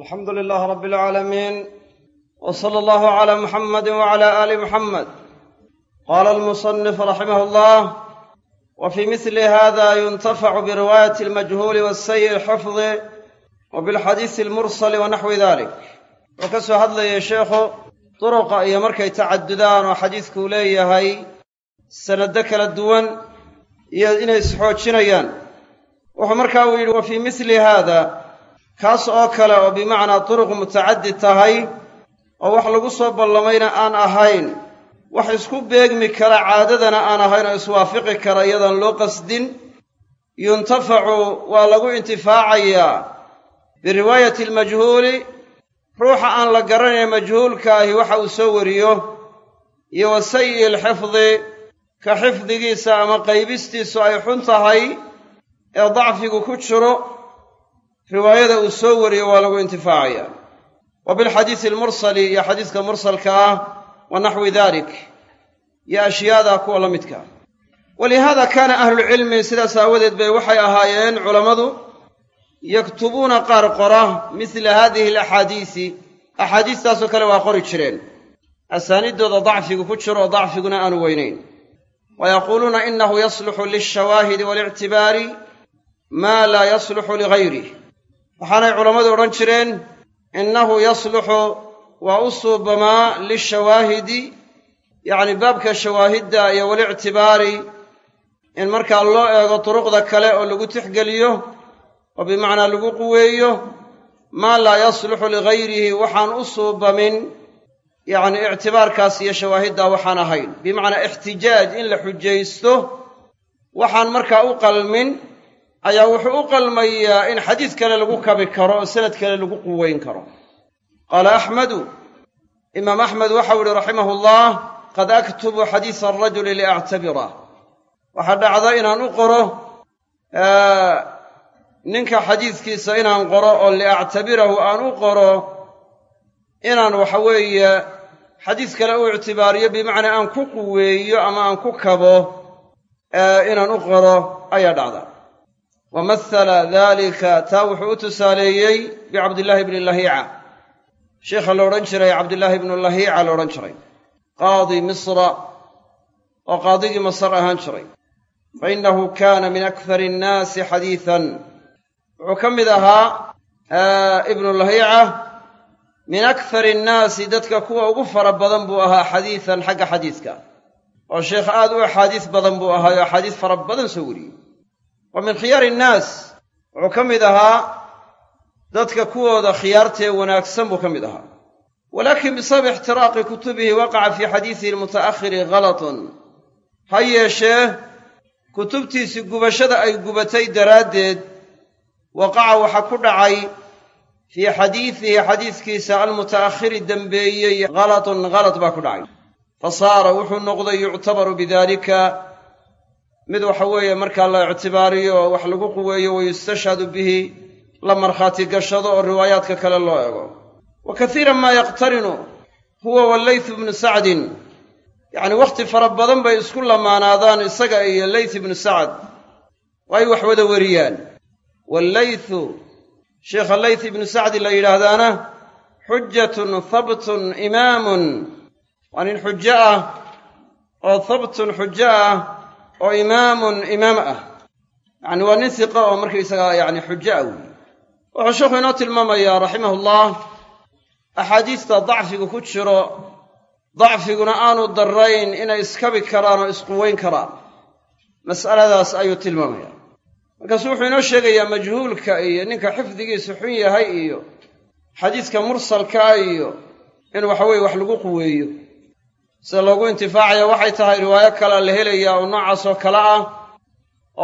alxamdu lilaah rabbi alcaalamiin w sala allahu calaa muxamadi wacala aali muxamed qaala almusanif raximah allah wa fii misli hada yuntafacu biriwaayati almajhuuli wasayi alxifdi wa bilxadiisi almursali wa naxwi dalik wuxuu ka soo hadlayay sheekhu duruqa iyo markay tacadudaan oo xadiidkuu leeyahay sanado kala duwan iyo inay isxoojinayaan wuxuu markaa uu yidhi wa fii misli haada kaas oo kale oo bimacnaa turuq mutacadid tahay oo wax lagu soo ballamayna aan ahayn wax isku beegmi kara caadadana aan ahayn oo iswaafiqi kara iyadaan loo qasdin yuntafacu waa lagu intifaacayaa biriwaayati almajhuuli ruuxa aan la garanayn majhuulka ahi waxa uu soo wariyo iyo wa sayi'i alxifdi ka xifdigiisa ama qaybistiisu ay xun tahay ee dacfigu ku jiro riwaayada uu soo wariyo waa lagu intifaacayaa wa bilxadiisi almursali iyo xadiiska mursalka ah wa naxwi dalik iyo ashyaada kuwa la midka. Walihaada kaana ahlulcilmi sidaas aawadeed bay waxay ahaayeen culammadu yaktubuuna qaar qora misla haadihi alaxaadiisi. Axaadiistaasoo kale waa qori jireen. Asaaniiddooda dacfigu ku jiro dacfiguna aanu weynayn wa yaquuluuna inahu yasluxu lilshawaahidi waalictibaari maa laa yasluxu ligayrih waxaanay culammadu odhan jireen innahu yasluxu waa u suubamaa lishawaahidi yacni baabka shawaahidda iyo walictibaari in markaa loo eego duruqda kale oo lagu tixgeliyo oo bimacnaa lagu quweeyo maa laa yasluxu ligayrihi waxaan u suubamin yacni ictibaarkaas iyo shawaahiddaa waxaan ahayn. Bimacnaa ixtijaaj in la xujaysto waxaan markaa u qalmin ayaa wuxuu u qalmayaa in xadiis kale lagu kabi karo oo sanad kale lagu quweyn karo. Qaala axmedu imaam axmed waxau ihi raximahu llah qad aktubu xadiisa arajuli liactabira. Waxaa dhacda inaan u qoro ninka xadiiskiisa inaan qoro oo liactabirahu aan u qoro inaan waxa weeye xadiis kale u ictibaariyo bimacnaa aan ku quweeyo ama aan ku kabo inaan u qoro ayaa dhacda wa mahala dalika taa wuxuu u tusaaleeyey bicabdillaahi bni lahiica sheikha la odhan jiray cabdillaahi bnu lahiica la odhan jiray qaadi misra oo qaadigii masar ahaan jiray fa innahu kaana min akthar annaasi xadiisan wuxuu ka mid ahaa ibnu lahiica min akthar annaasi dadka kuwa ugu fara badan buu ahaa xadiisan xagga xadiiska oo sheekh aad u axaadiis badan buu ahaayo axaadiis fara badan soo wariyey wa min khiyaari innaas wuxuu ka mid ahaa dadka kuwooda khiyaartee wanaagsan buu ka mid ahaa. Walaakin bisabab ixtiraaqi kutubihi waqaca fii xadiisihi almuta'akhiri ghalatun. Ha yeeshee kutubtiisii gubashada ay gubatay daraaddeed waqaca waxa ku dhacay fii xadiisihi xadiiskiisa almuta'akhiri dembeeyey ghalatun ghalat baa ku dhacay. Fa saara wuxuu noqday yuctabaru bidalika mid waxa weeye markaa la ictibaariyo oo wax lagu quweeyo wayustashhadu bihi la markhaati gashado oo riwaayaadka kale loo ego. Wa kasiiran maa yaqtarinu huwa wallayth ibnu sacdin. Yacni wakhti fara badan bay isku lamaanaadaan isaga iyo layth ibnu sacd. Oo ay wax wada weriyaan wallaythu sheikha layth ibnu sacdi la yidhaahdaana xujatun habtun imaamun. Waa nin xujo ah oo habtun xujo ah oo imaamun imaam ah. Yacni waa nin siqa oo markaysagaa yacni xujo ah weyi wuxuu sheikhu inoo tilmaamayaa raximahullah axaadiista dacfigu ku jiro dacfiguna aanu darrayn inay iskabi karaan oo isquweyn karaan. Mas'aladaas ayuu tilmaamayaa. Markaasuu wuxuu inoo sheegayaa majhuulka iyo ninka xifdigiisu xun yahay iyo xadiiska mursalkaa iyo in waxaweye wax lagu quweeyo sida loogu intifaacaya waxay tahay riwaayo kalea la helayaa oo noocaas oo kale ah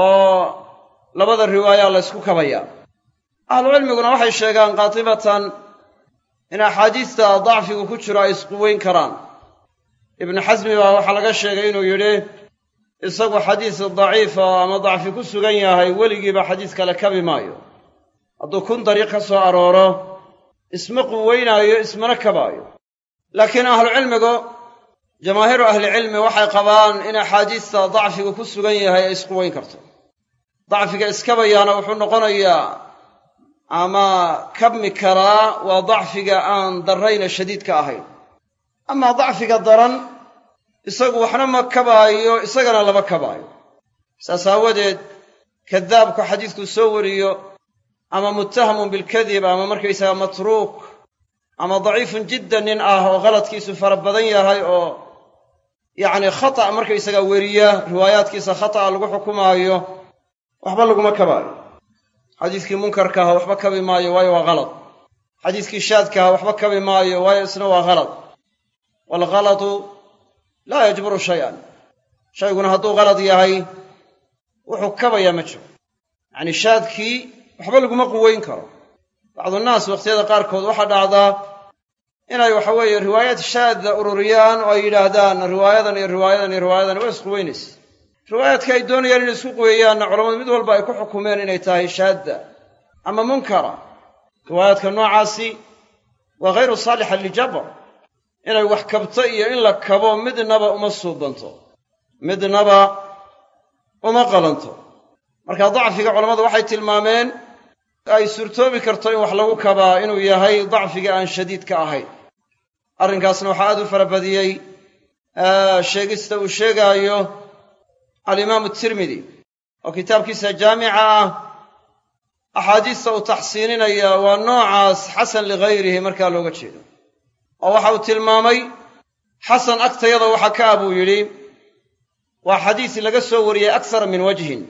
oo labada riwaaya laysku kabayaa ahlucilmiguna waxay sheegaan qaatibatan in axaadiista dacfigu ku jiro ay isquweyn karaan. Ibnu xasmi baa waxaa laga sheegay inuu yidhi isagu xadiis daciifa ama dacfi ku sugan yahay weligiiba xadiis kale kabi maayo. Hadduu kun dariiq ka soo arooro isma quweynaayo ismana kabaayo. Laakiin ahlucilmigu jamaahiiru ahlicilmi waxay qabaan in axaadiista dacfigu ku sugan yahay ay isquweyn karto. Dacfiga iskabayaana wuxuu noqonayaa ama kabmi karaa waa dacfiga aan darrayna shadiidka ahayn. Amaa dacfiga daran isagu waxna ma kabaayo isagana lama kabaayo. Saas aawadeed kadaabku xadiidku soo wariyo ama muttahamun bilkadib ama markaysaga matruuk ama daciifun jiddan nin ah oo khaladkiisu fara badan yahay oo yacni khata' markaysaga weriya riwaayaadkiisa khata'a lagu xukumaayo waxba laguma kabaayo. Xadiiskii munkarkaaha waxba kabi maayo waayo waa khalad xadiiskii shaadkaaha waxba kabi maayo waayo isna waa khalad waalghalatu laa yajburu shay-an. Shayguna hadduu khalad yahay wuxuu kabayaa ma jiro. Yacni shaadkii waxba laguma quweyn karo. Bacdunaas wakhtiyada qaarkood waxaa dhacdaa inay waxa weeye riwaayaad shaadda ururiyaan oo ay yidhaahdaan riwaayadan iyo riwaayadan iyo riwaayadan waa isquweynaysa riwaayaadka ay doonayaan inay isku quweeyaanna culammadu mid walba ay ku xukumeen inay tahay shaadda ama munkara. Riwaayaadka noocaasi waa ghayru saalixa liljabr inay wax kabto iyo in la kabo midnaba uma suubanto midnaba uma qalanto. Marka dacfiga culammadu waxay tilmaameen ay suurtoobi karto in wax lagu kabaa inuu yahay dacfiga aan shadiidka ahayn arrinkaasna waxaa aad u farabadiyey sheegista uu sheegaayo alimaamu tirmidi oo kitaabkiisa jaamica ah. Axaadiista uu taxsiininaya waa noocaas xasan ligayrihi markaa looga jeedo. Oo waxa uu tilmaamay xasan agtayada waxa ka ah buu yidhi waa xadiis laga soo wariyey aksara min wajhin.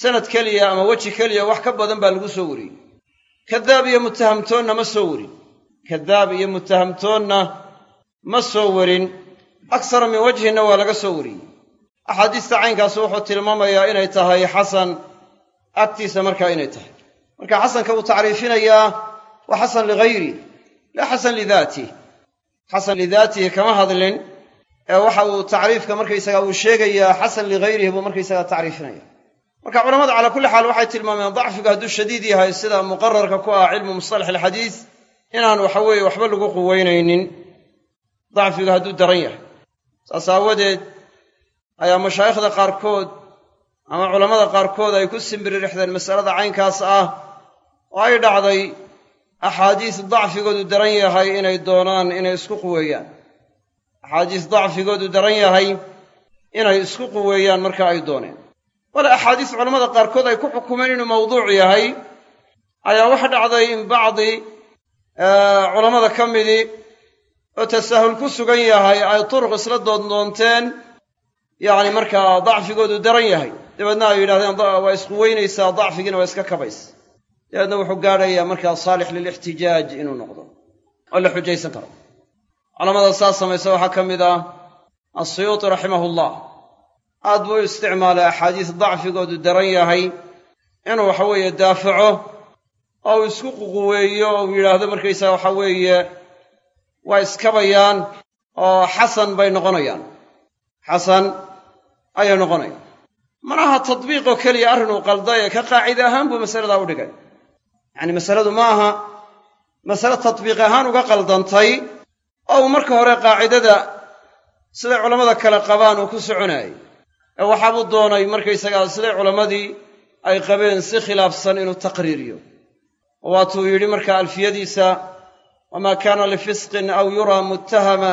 Sanad keliya ama weji keliya wax ka badan baa lagu soo wariyey. Kadaab iyo mutahamtoonna ma soo warin kadaab iyo mutahamtoonna ma soo warin. Aksara min wajhinna waa laga soo wariyey. Axaadiista caynkaas wuxuu tilmaamayaa inay tahay xasan agtiisa markaa inay tahay. Marka xasanka uu tacriifinayaa waa xasan ligayri laa xasan lidaatih xasan lidaatihi kama hadlin ee waxa uu tacriifka markaysaga uu sheegayaa xasan ligayrihi buu markaysaga tacriifinaya marka culamadu calaa kulli xaal waxay tilmaameen dacfigu hadduu shadiid yahay sida muqararka ku ah cilmu mustalax alxadiis inaan waxa weeye waxba lagu quweynaynin dacfigu hadduu daran yahay. Saas aawadeed ayaa mashaayikhda qaarkood ama culammada qaarkood ay ku simbiririxdeen masalada caynkaas ah oo ay dhacday axaadiis dacfigoodu daran yahay inay doonaan inay isku quweeyaan. Axaadiis dacfigoodu daran yahay inay isku quweeyaan marka ay dooneen. Wala axaadiis culammada qaarkood ay ku xukumeen inuu mawduuc yahay ayaa waxa dhacday in bacdi culammada ka midii oo tasaahul ku sugan yahay ay turuq isla doondoonteen yacni markaa dacfigoodu daran yahay. Dabeedna ay yidhahdeen waa isquweynaysaa dacfigiina waa iska kabaysa dabeedna wuxuu gaadhayaa markaa saalix lilixtijaaj inuu noqdo oo la xujaysan karo. Culamada saas samaysa waxaa ka mid ah asiyuuti raximahullah. Aad buu u isticmaalay axaadiis dacfigoodu daran yahay inuu waxa weeye daafaco oo uu isku ququweeyo oo yidhaahdo markaysaga waxa weeye waa iskabayaan oo xasan bay noqonayaan. Xasan ayay noqonayaan. Manaha tadbiiqoo keliya arrinuu qaldaye ka qaacide ahaan buu masaladaa u dhigay. Yacni masaladu ma aha masale tadbiiq ahaan uga qaldantay oo uu marka hore qaacidada siday culammada kale qabaan uu ku soconaayey ee waxaabuu doonay markaysagaa siday culammadii ay qabeen si khilaafsan inuu taqriiriyo waatuu yidhi marka alfiyadiisa wamaa kaana lifisqin aw yuraa muttahama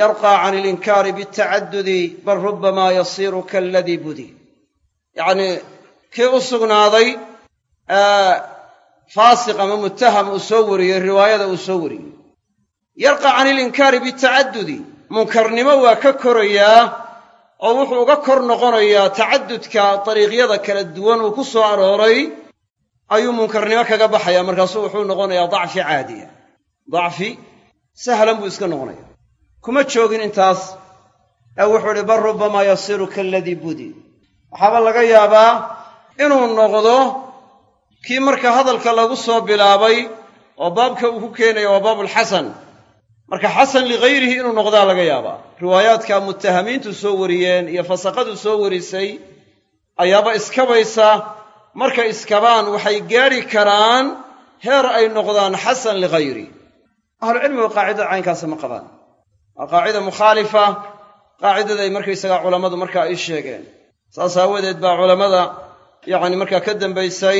yarqaa can ilinkaari bitacadudi bal rubbamaa yasiiru kaaladii budi. Yacnii kii u sugnaaday faasiq ama muttaham uu soo wariyey riwaayada uu soo wariyey. Yarqa can ilinkaari bitacadudi munkarnimo waa ka korayaa oo wuxuu uga kor noqonayaa tacadudka dariiqyada kala duwan uu ku soo arooray ayuu munkarnimo kaga baxaya markaasuu wuxuu noqonayaa dacfi caadiya dacfi sahlan buu iska noqonaya. Kuma joogin intaas. Ee wuxuu idhi bal rubbamaa yasiiru kaaladii budi. Waxaaba laga yaabaa inuu noqdo kii marka hadalka lagu soo bilaabay oo baabka uu ku keenaya waa baabulxasan marka xasan ligayrihi inuu noqdaa laga yaabaa. Riwaayaadka muttahamiintu soo wariyeen iyo fasaqadu soo warisay ayaaba iskabaysa markay iskabaan waxay gaadhi karaan heer ay noqdaan xasan ligayri ahlucilmigu qaacidada caynkaasa ma qabaan. Waa qaacida mukhaalifa qaacidaday markaysagaa culammadu marka ay sheegeen. Saas aawadeed baa culammada yacni markaa ka dambaysay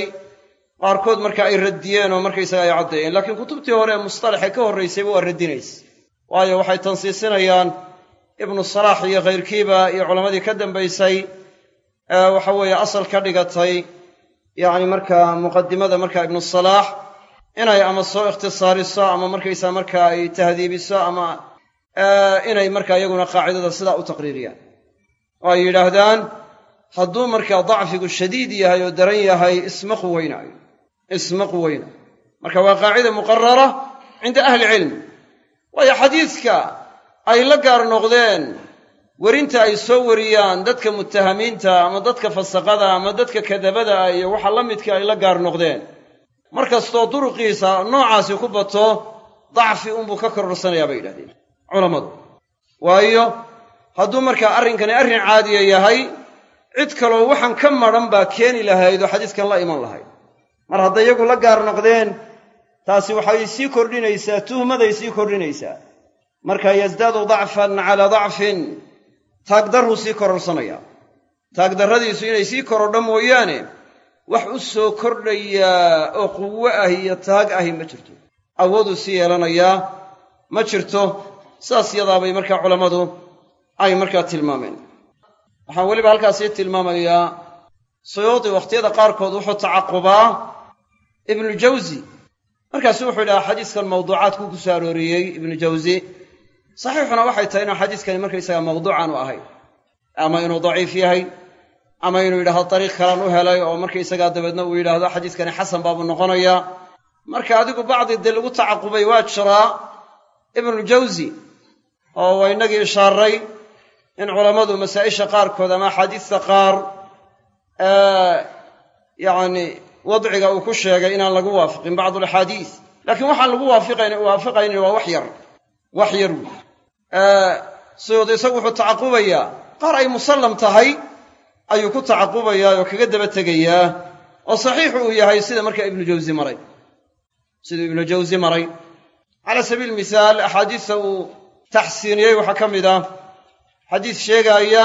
qaarkood marka ay radiyeen oo markaysaga ay caddeeyeen. Laakiin kutubtii hore ee mustalaxe ka horraysayba waa radinaysa waayo waxay tansiisinayaan ibnu salaax iyo khayrkiiba iyo culammadii ka dambaysay waxa weeye asal ka dhigatay yacni markaa muqadimada marka ibnu salaax inay ama soo ikhtisaariso ama markaysaa marka ay tahdiibiso ama inay marka iyaguna qaacidada sidaa u taqriiriyaan. Oo ay yidhaahdaan hadduu markaa dacfigu shadiid yahay oo daran yahay isma quweynaayo isma quweynayo marka waa qaacida muqarara cinda ahli cilmi. Waayo xadiidka ay la gaar noqdeen werinta ay soo wariyaan dadka muttahamiinta ama dadka fasaqada ama dadka kadabada iyo waxa la midka ay la gaar noqdeen. Mar kastoo duruqiisa noocaasi ku bato dacfi unbuu ka kororsanayaa bay yidhahdeen culammadu. Waayo hadduu markaa arrinkani arrin caadiya yahay cid kaloo waxaan ka madhan baa keeni lahayd oo xadiiskan la iman lahayd. Mar hadday iyagu la gaar noqdeen taasi waxay sii kordhinaysaa tuhmaday sii kordhinaysaa. Marka yasdaadu dacfan calaa dacfin taagdarruu sii kororsanaya taagdarradiisu inay sii korodho mooyaane wax u soo kordhayaa oo quwo ah iyo taag ahi ma jirto. Awooduu sii yeelanayaa ma jirto. Saas yadaabay markaa culammadu ay markaa tilmaameen. Waxaan weliba halkaas sii tilmaamayaa suyuudi wakhtiyada qaarkood wuxuu tacaqubaa ibnu jawsi markaasu wuxuu yidhaha xadiiskan mawduucaadkuu ku soo arooriyey ibnu jawsi saxiixuna waxay tahay inuu xadiiskani markaysaga mawduucan u ahayn ama inuu daciif yahay ama inuu yidhahdo dariiq kalan u helay oo markaysagaa dabeedna uu yidhaahdo xadiiskani xasan baabuu noqonayaa marka adigu bacdi dee lagu tacaqubay waa jiraa ibnu jawsi oo waa innagii ishaaray in culammadu masaa'isha qaarkood ama axaadiista qaar yacni wadciga uu ku sheegay inaan lagu waafiqin bacdu alaxaadiis laakiin waxaan lagu waafiqayn waafaqaynin waa wax yar wax yar wey suyuudi isagu wuxuu tacaqubayaa. Qaar ay musallam tahay ayuu ku tacaqubayaa oo kaga daba tegayaa. Oo saxiixu uu yahay sida markaa ibnu jawsi maray. Siduu ibnu jawsi maray. Calaa sabiili misaal axaadiista uu taxsiiniyey waxaa ka mid ah. Xadiis sheegaaya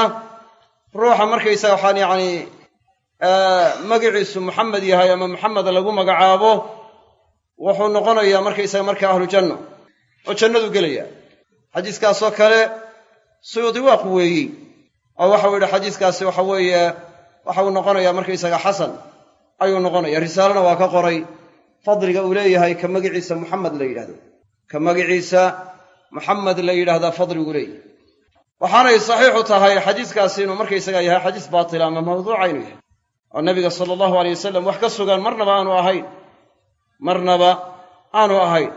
ruuxa markaysaga waxaan yacni magiciisu muxamed yahay ama muxamed lagu magacaabo wuxuu noqonayaa markaysaga markaa ahlu janno oo jannadu gelaya xadiiskaasoo kale suyuudi waa quweeyey. Oo waxau yidhi xadiiskaasi waxa weeye waxa uu noqonayaa markaysaga xasan. Ayuu noqonaya risaalena waa ka qoray. Fadliga uu leeyahay ka magiciisa muxamed la yidhahdo ka magiciisa muxamed la yidhaahdaa fadliguu leeyahay. Waxaanay saxiixu tahay xadiiskaasi inuu markaysaga yahay xadiis baatila ama mawduuca inuu yahay. Oo nabiga sala allahu alay wasalam wax ka sugan marnaba aanu ahayn. Marnaba aanu ahayn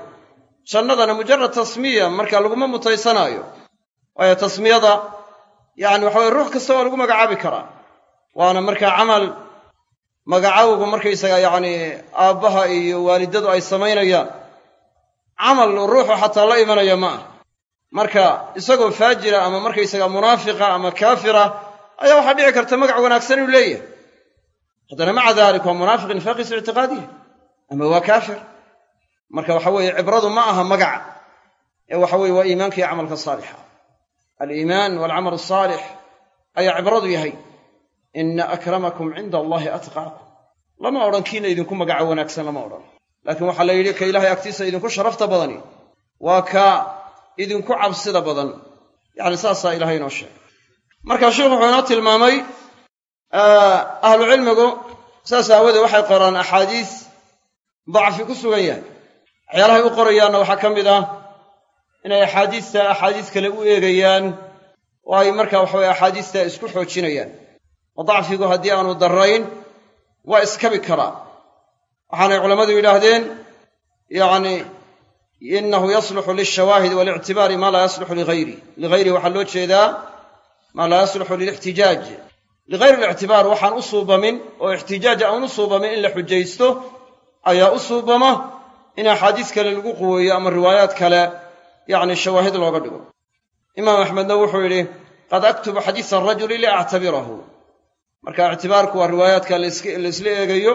jannadana mujarad tasmiya marka laguma mutaysanaayo waayo tasmiyada yacni waxa weye ruux kasta waa lagu magacaabi karaa. Waana markaa camal magacawgu markaysaga yacni aabbaha iyo waalidadu ay samaynayaan camal ruuxu xataa la imanaya ma ah marka isagoo faajira ama markaysaga munaafiqa ama kaafira ayaa waxaa dhici karta magac wanaagsan inuu leeyahay. Haddana maca dalik waa munaafiq nifaaqis ictiqaadiya ama waa kaafir marka waxa weeye cibradu ma aha magaca ee waxa weye waa iimaanka iyo camalka saalixa. Aliimaan walcamal asaalix ayaa cibradu yahay. Ina akramakum cinda allahi atqaakum. Lama odhan kiina idinku magaco wanaagsan lama odhan. Laakiin waxaa la yidhi ka ilaahay agtiisa idinku sharafta badani waa ka idinku cabsida badan. Yacni saasaa ilahay inoo sheegay. Marka sheikhu wuxuu inoo tilmaamay ahlu cilmigu saas aawadeed waxay qoraan axaadiis dacfi ku sugan yahay waxyaalahay u qorayaanna waxaa ka mid ah inay axaadiista axaadiis kale u eegayaan oo ay marka waxaweye axaadiista isku xoojinayaan. Oo dacfigu haddii aanu darrayn waa iskabi karaa waxaanay culammadu yidhaahdeen yacni inahu yasluxu lilshawaahid walictibaari maa laa yasluxu ligayri. Ligayrihi waxaa loo jeedaa maa laa yasluxu lilixtijaaj. Ligayri alictibaar waxaan u suubamin oo ixtijaaj aan u suubamin in la xujaysto ayaa u suubama in axaadiis kale lagu quweeyo ama riwaayaad kale yacni shawaahid looga dhigo. Imaam axmedna wuxuu yidhi qad aktubu xadiisa arajuli liactabirahu. Marka ictibaarku waa riwaayaadka laysla eegayo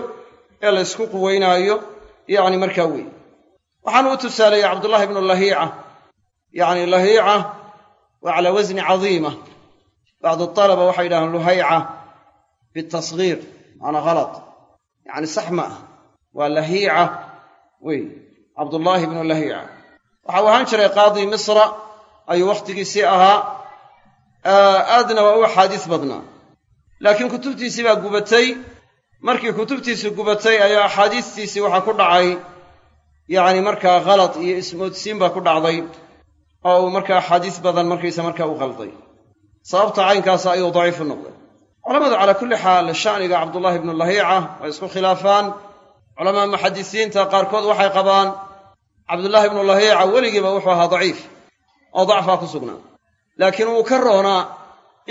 ee laysku quweynaayo yacni markaa weeye waxaanu u tusaaleeyey cabdullahi ibnu lahiica. Yacni lahiica waa calaa wasni cadiima. Bacdu alaba waxay yidhahdeen luhayca bitasgiir maana halad yacni sax ma ah. Waa lahiica wey cabdullaahi ibnu lahiica waxa uu ahaan jiray qaadi misra ayuu wakhtigiisii ahaa. Aadna waa u axaadiis badnaa. Laakiin kutubtiisii baa gubatay. Markii kutubtiisii gubatay ayaa axaadiistiisii waxaa ku dhacay. Yacni markaa khalad iyo ismoodsiin baa ku dhacday. Oo uu markaa axaadiis badan markaysa markaa u qalday sababta caynkaasa ayuu daciif u noqday. Culamadu calaa kulli xaal sha'niga cabdullaahi ibnu lahiica way isku khilaafaan culamaa muxadisiinta qaarkood waxay qabaan cabdullaahi ibnu lahiica weligiiba wuxuu ahaa daciif oo dacfaa ku sugnaa. Laakiin wuu ka roonaa.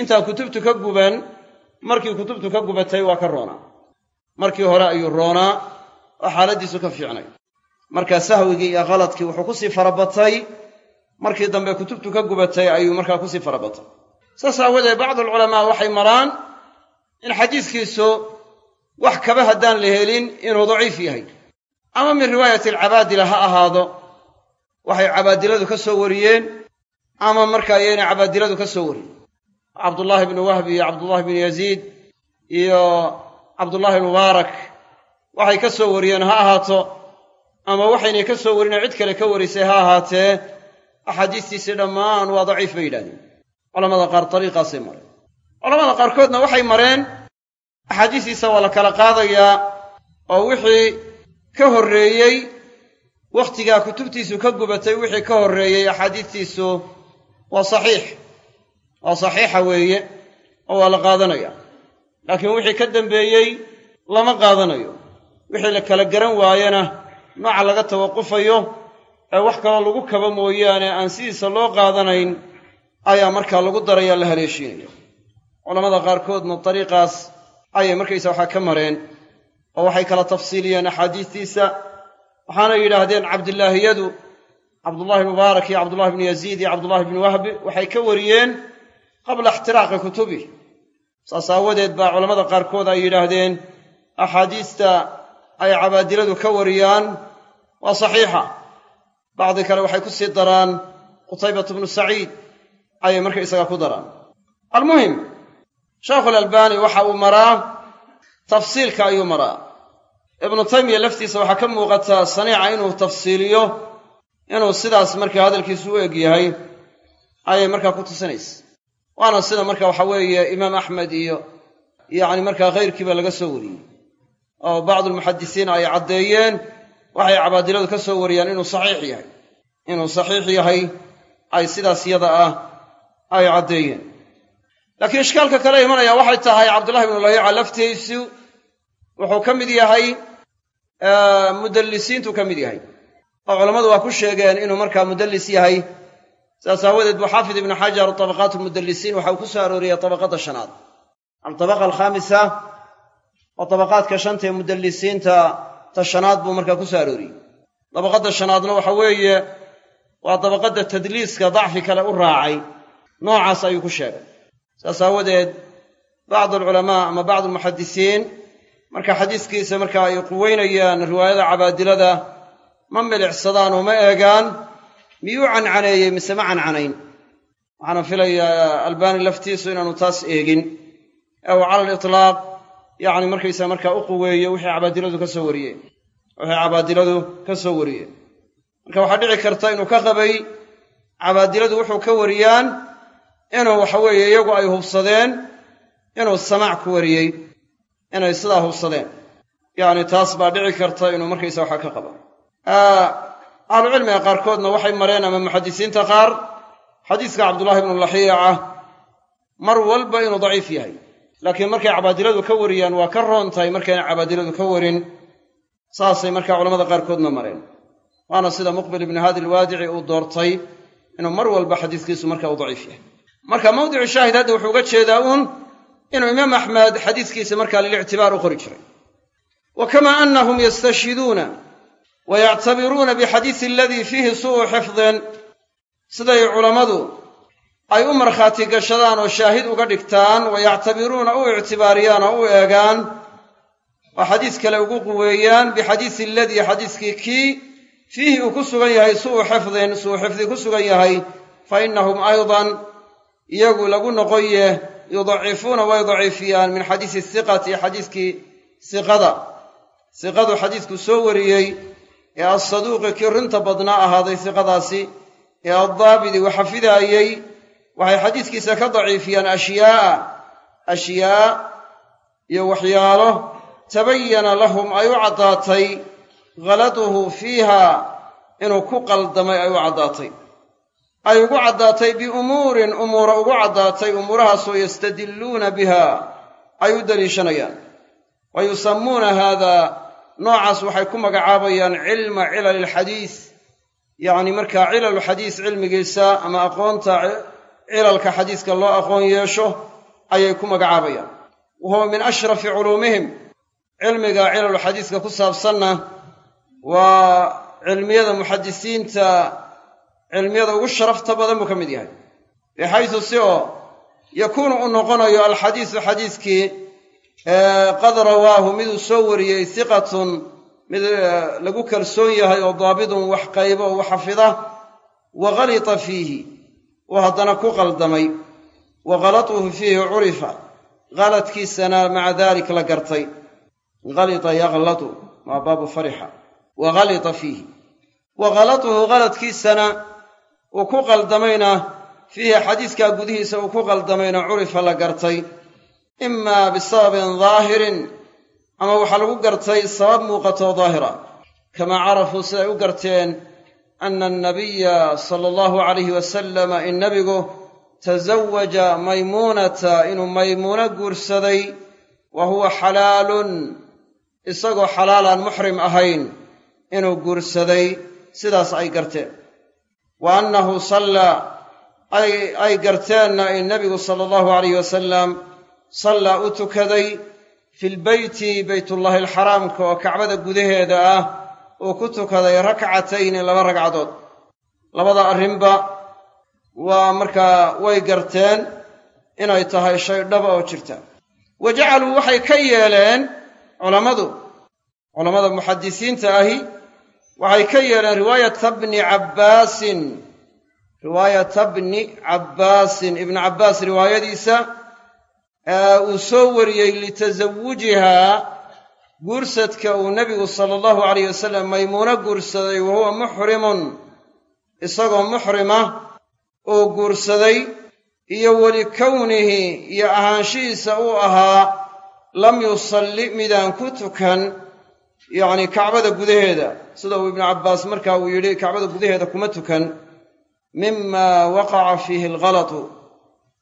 Intaan kutubtu ka guban markii kutubtu ka gubatay waa ka roonaa. Markii hore ayuu roonaa oo xaaladdiisu ka fiicnay. Markaa sahwigii iyo khaladkii wuxuu ku sii farabatay. Markii dambe kutubtu ka gubatay ayuu markaa ku sii farabatay. Saas aawadeed bacdualculamaa waxay maraan in xadiiskiisu wax kaba haddaan la helin inuu daciif yahay. Ama min riwaayati alcabaadila ha ahaado waxay cabaadiladu ka soo wariyeen ama markaa iyaynay cabaadiladu ka soo wariyen cabdullaahi ibnu wahbi iyo cabdullahi ibnu yaziid iyo cabdullaahi mubaarak waxay ka soo wariyeen ha ahaato ama waxaynay ka soo warinoo cid kale ka warisay ha ahaatee axaadiistiisii dhammaan waa daciif bay yidhahdeen. Culamada qaar dariiqaasay mareen. Culamada qaarkoodna waxay mareen axaadiistiisa waa la kala qaadayaa oo wixii ka horreeyey wakhtigaa kutubtiisu ka gubatay wixii ka horreeyey axaadiistiisu waa saxiix. Waa saxiixa weeye oo waa la qaadanaya. Laakiin wixii ka dambeeyey lama qaadanayo. Wixii la kala garan waayena nooca laga tawaqufayo ee wax kaloo lagu kaba mooyaane aan sidiisa loo qaadanayn ayaa markaa lagu daraya la haleeshiinaya. Culamada qaarkoodna dariiqaas ayay markaysa waxaa ka mareen oo waxay kala tafsiiliyeen axaadiistiisa. Waxaanay yidhaahdeen cabdillaahiyadu cabdullahi mubaarak iyo cabdullahi bnu yaziid iyo cabdullahi bnu wahbi waxay ka wariyeen qabla ixtiraaqi kutubi saas aawadeed baa culamada qaarkood ay yidhaahdeen axaadiista ay cabaadiladu ka wariyaan waa saxiixa. Bacdi kale waxay ku sii daraan qutaybatu bnu saciid ayay markaysaga ku daraan. Almuhim sheekhulalbaani waxa uu maraa tafsiilka ayuu maraa. Ibnu taymiya laftiisa waxaa ka muuqataa saniica inuu tafsiiliyo inuu sidaas markaa hadalkiisu u eg yahay ayay markaa ku tusinaysa. Waana sida marka waxa weeye imaam axmed iyo yacni markaa khayrkiiba laga soo wariyey. Oo bacdulmuxadisiin ay caddeeyeen waxay cabaadiladu ka soo wariyaan inuu saxiix yahay. Inuu saxiix yahay ay sidaas yada ah ay caddeeyeen laakiin ishkaalka kale imanaya waxay tahay cabdullahi ibnu lahiica laftiisu wuxuu ka mid yahay mudallisiintu ka mid yahay. Oo culammadu waa ku sheegeen inuu markaa mudallis yahay. Saas aawadeed buu xaafid ibnu xajar tabaqaat lmudallisiin waxa uu ku soo arooriyey tabaqada shanaad. Altabaqa alkhaamisa oo tabaqaadka shanta ee mudallisiinta ta shanaad buu markaa ku soo arooriyey dabaqadda shanaadna waxa weeye waa dabaqadda tadliiska dacfi kale u raacay. Noocaas ayuu ku sheegay saas aawadeed bacdu alculamaa ama bacdu almuxadisiin marka xadiiskiisa marka ay quweynayaan riwaayada cabaadilada ma milicsadaan oo ma eegaan miyuu cancaneeyey mise ma cancanayn? Waxaana filayaa albaani laftiisu inaanu taas eegin. Ee uu cala alitlaaq yacni markaysa markaa u quweeyo wixii cabaadiladu ka soo wariyeen wixii cabaadiladu ka soo wariyeen marka waxaa dhici karta inuu ka qabay cabaadiladu wuxuu ka wariyaan inuu waxa weeye iyagu ay hubsadeen inuu samaac ku wariyey inay sidaa hubsadeen. Yacni taas baa dhici karta inuu markaysa waxaa ka qaba ahlucilmiga qaarkoodna waxay mareen ama muxadisiinta qaar xadiiska cabdullaahi ibnu laxiica mar walba inuu daciif yahay. Laakiin markay cabaadiladu ka wariyaan waa ka roon tahay markayna cabaadiladu ka warin saasay markaa culamada qaarkoodna mareen. Waana sida muqbil ibni haadi alwaadici uu doortay inuu mar walba xadiiskiisu marka u daciif yahay marka mawdicu shaahid hadda wuxuu uga jeedaa uun inuu imaam axmed xadiiskiisa markaa lilictibaar u qori jiray. Wa kamaa annahum yastashhiduuna wa yactabiruuna bixadiisi aladii fiihi su'u xifdin siday culammadu ay u markhaati gashadaan oo shaahid uga dhigtaan wa yactabiruuna u ictibaariyaan oo u eegaan oo xadiis kale ugu quweeyaan bixadiisi aladii xadiiskii kii fiihi uu ku sugan yahay su'u xifdin su'u xifdi ku sugan yahay fa innahum aydan iyagu lagu noqoye yudacifuuna way daciifiyaan min xadiisi siqati xadiiskii siqada. Siqadu xadiidku soo wariyey ee assaduuqi kii rinta badnaa ahaaday siqadaasi ee addaabidi u xafidaayey waxay xadiidkiisa ka daciifiyaan ashyaa'a ashyaa iyo waxyaalo tabayana lahum ay u caddaatay khaladuhu fiiha inuu ku qaldamay ay u caddaatay ay ugu caddaatay biumuurin umuura ugu caddaatay umuurahaasoo yastadilluuna biha ay u daliishanayaan. Wa yusammuuna haada noocaas waxay ku magacaabayaan cilma cilali alxadiis yacni markaa cilalu xadiis cilmigiisa ama aqoonta cilalka xadiiska loo aqoon yeesho ayay ku magacaabayaan. Wa huwa min ashrafi culuumihim. Cilmiga cilalu xadiiska ku saabsanna waa cilmiyada muxadisiinta cilmiyada ugu sharafta badan buu ka mid yahay. Bixaysu si oo yakuunu u noqonayo alxadiisu xadiiskii qad rawaahu miduu soo wariyey hiqatun mid lagu kalsoon yahay oo daabidun wax qaybo oo wax xafida wa ghalita fiihi oo haddana ku qaldamay wa ghalatuhu fiihi curifa ghaladkiisana maca dalik la gartay. Ghalita yaglatu waa baabu farixa. Wa ghalita fiihi. Wa ghalatuhu ghaladkiisana uu ku qaldamayna fiihi xadiiskaa gudihiisa uu ku qaldamayna curifa la gartay. Imaa bisababin daahirin ama waxaa lagu gartay sabab muuqatoo daahira. Kamaa carafuu siday u garteen ana annabiya sala allahu calayhi wasalama in nebigu tasawaja maymuunata inuu maymuuno guursaday wa huwa xalaalun isagoo xalaalaan muxrim ahayn inuu guursaday. Sidaas ay garteen wa annahu sallaa ay garteenna in nebigu sala allahu calayhi wasalam sallaa u tukaday fi lbeyti beytullaahi alxaraamka oo kacbada gudaheeda ah uu ku tukaday rakcatayni laba ragcadood. Labada arrinba waa markaa way garteen inay tahay shay dhaba oo jirta. Wa jacaluu waxay ka yeeleen culammadu culammada muxadisiinta ahi waxay ka yeeleen riwaayata bni cabbaasin. Riwaayata bni cabbaasin. Ibnu cabbaas riwaayadiisa uu soo wariyey litasawujihaa guursadka uu nebigu sala allahu calayh wasalam maymuuno guursaday wa huwa muxrimun. Isagoo muxrima uu guursaday iyo weli kownihi iyo ahaanshihiisa uu ahaa lam yusalli midaan ku tukan yacni kacbada gudaheeda sida uu ibnu cabbaas markaa uu yidhi kacbada gudaheeda kuma tukan mima waqaca fiihi alghalatu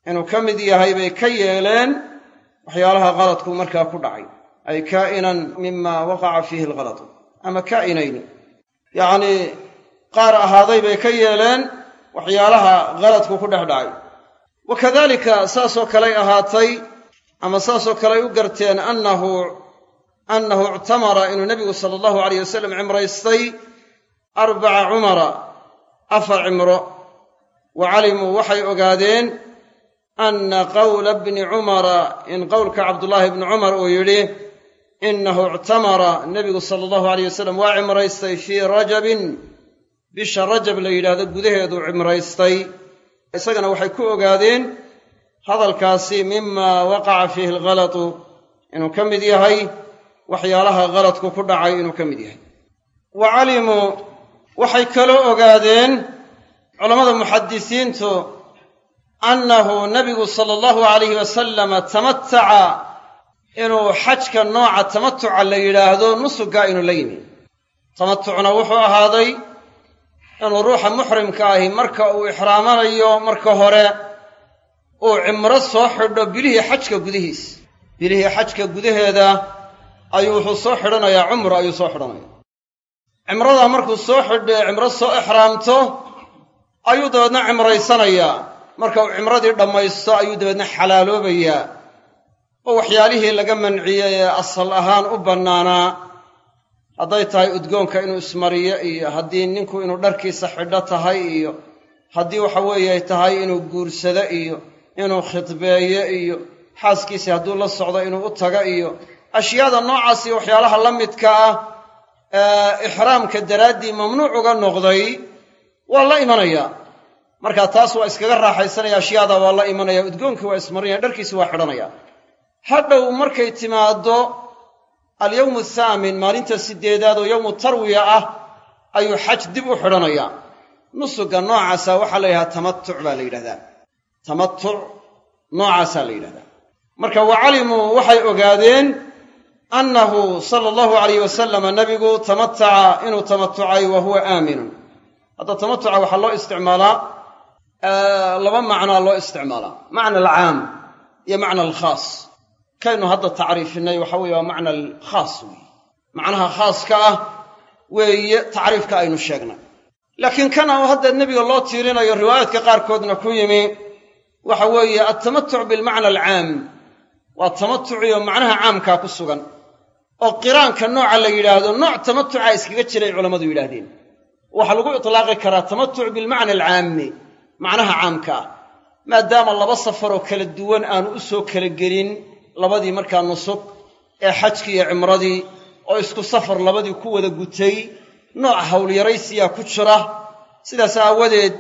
inuu ka mid yahay bay ka yeeleen waxyaalaha qaladku markaa ku dhacay. Ay kaa'inan mima waqaca fiihi alghalatu ama kaa'inayni yacnii qaar ahaaday bay ka yeeleen waxyaalaha qaladku ku dhex dhacay wa kadalika saasoo kaley ahaatay ama saasoo kaley u garteen annahu annahu ictamara inuu nebigu sala allahu alayh wasalam cimraystay arbaca cumara afar cimro wa calimuu waxay ogaadeen anna qawla bni cumara in qowlka cabdullaahi bni cumar uu yidhi innahu ictamara nebigu sala allahu alayh wasalam waa cimraystay fii rajabin bisha rajab la yidhaahdo gudaheeduu cimraystay isagana waxay ku ogaadeen hadalkaasi mima waqaca fiihi alghalatu inuu ka mid yahay waxyaalaha haladku ku dhacay inuu ka mid yahay. Wa calimuu waxay kaloo ogaadeen culammada muxadisiintu annahu nabigu sala allahu alayhi wasalama tamataca inuu xajka nooca tamatuca la yidhaahdo nusugaa inuu la yimi. Tamatucna wuxuu ahaaday inuu ruuxa muxrimka ahi marka uu ixraamanayo marka hore uu cimro soo xidho bilihii xajka gudihiis bilihii xajka gudaheeda ayuu wuxuu soo xidhanayaa cumra ayuu soo xidhanaya. Cimradaa markuu soo xidho ee cimro soo ixraamto ayuu dabeedna cimraysanayaa marka uu cimradii dhammaysto ayuu dabeedna xalaaloobayaa. Oo waxyaalihii laga manciyey ee asal ahaan u bannaanaa hadday tahay udgoonka inuu ismariyo iyo haddii ninku inuu dharkiisa xidho tahay iyo haddii waxa weeye tahay inuu guursado iyo inuu khidbeeyo iyo xaaskiisii hadduu la socdo inuu u tago iyo ashyaada noocaas iyo waxyaalaha la midka ah ixraamka daraaddii mamnuuc uga noqday waa la imanayaa marka taas waa iskaga raaxaysanaya ashyaada waa la imanaya udgoonkii waa ismarinaya dharkiisi waa xidhanaya. Hadhow markay timaaddo alyowmu athaamin maalinta sideedaad oo yowmu tarwiya ah ayuu xaj dib u xidhanayaa nusuga noocaasa waxaa la yidhahdaa tamatuc baa la yidhahdaa. Tamatuc noocaasaa la yidhahdaa. Marka wa calimuu waxay ogaadeen annahu sala allahu alayh wasalama nabigu tamataca inuu tamatucay wa huwa aaminun hadda tamatuca waxaa loo isticmaalaa laba macnaa loo isticmaalaa macna alcaam iyo macna alkhaas kaynu hadda tacriifinay waxa weeye waa macna alkhaas weeye macnaha khaaska ah weeye tacriifka aynu sheegnay laakiin kana hadda nebiga loo tiirinayo riwaayaadka qaarkoodna ku yimi waxa weeye altamatuc bilmacna alcaam waa tamatuciyo macnaha caamkaa ku sugan oo qiraanka nooca la yidhaahdo nooc tamatuca iskaga jiray culammadu yidhaahdeen. Waxaa lagu itlaaqi karaa tamatuc bilmacna alcaami macnaha caamka. Ah maadaama laba safaroo kala duwan aanu u soo kala gelin labadii markaa nusug ee xajkii iyo cimradii oo isku safar labadii ku wada gutay nooc howlyaraysiyaa ku jira. Sidaas aawadeed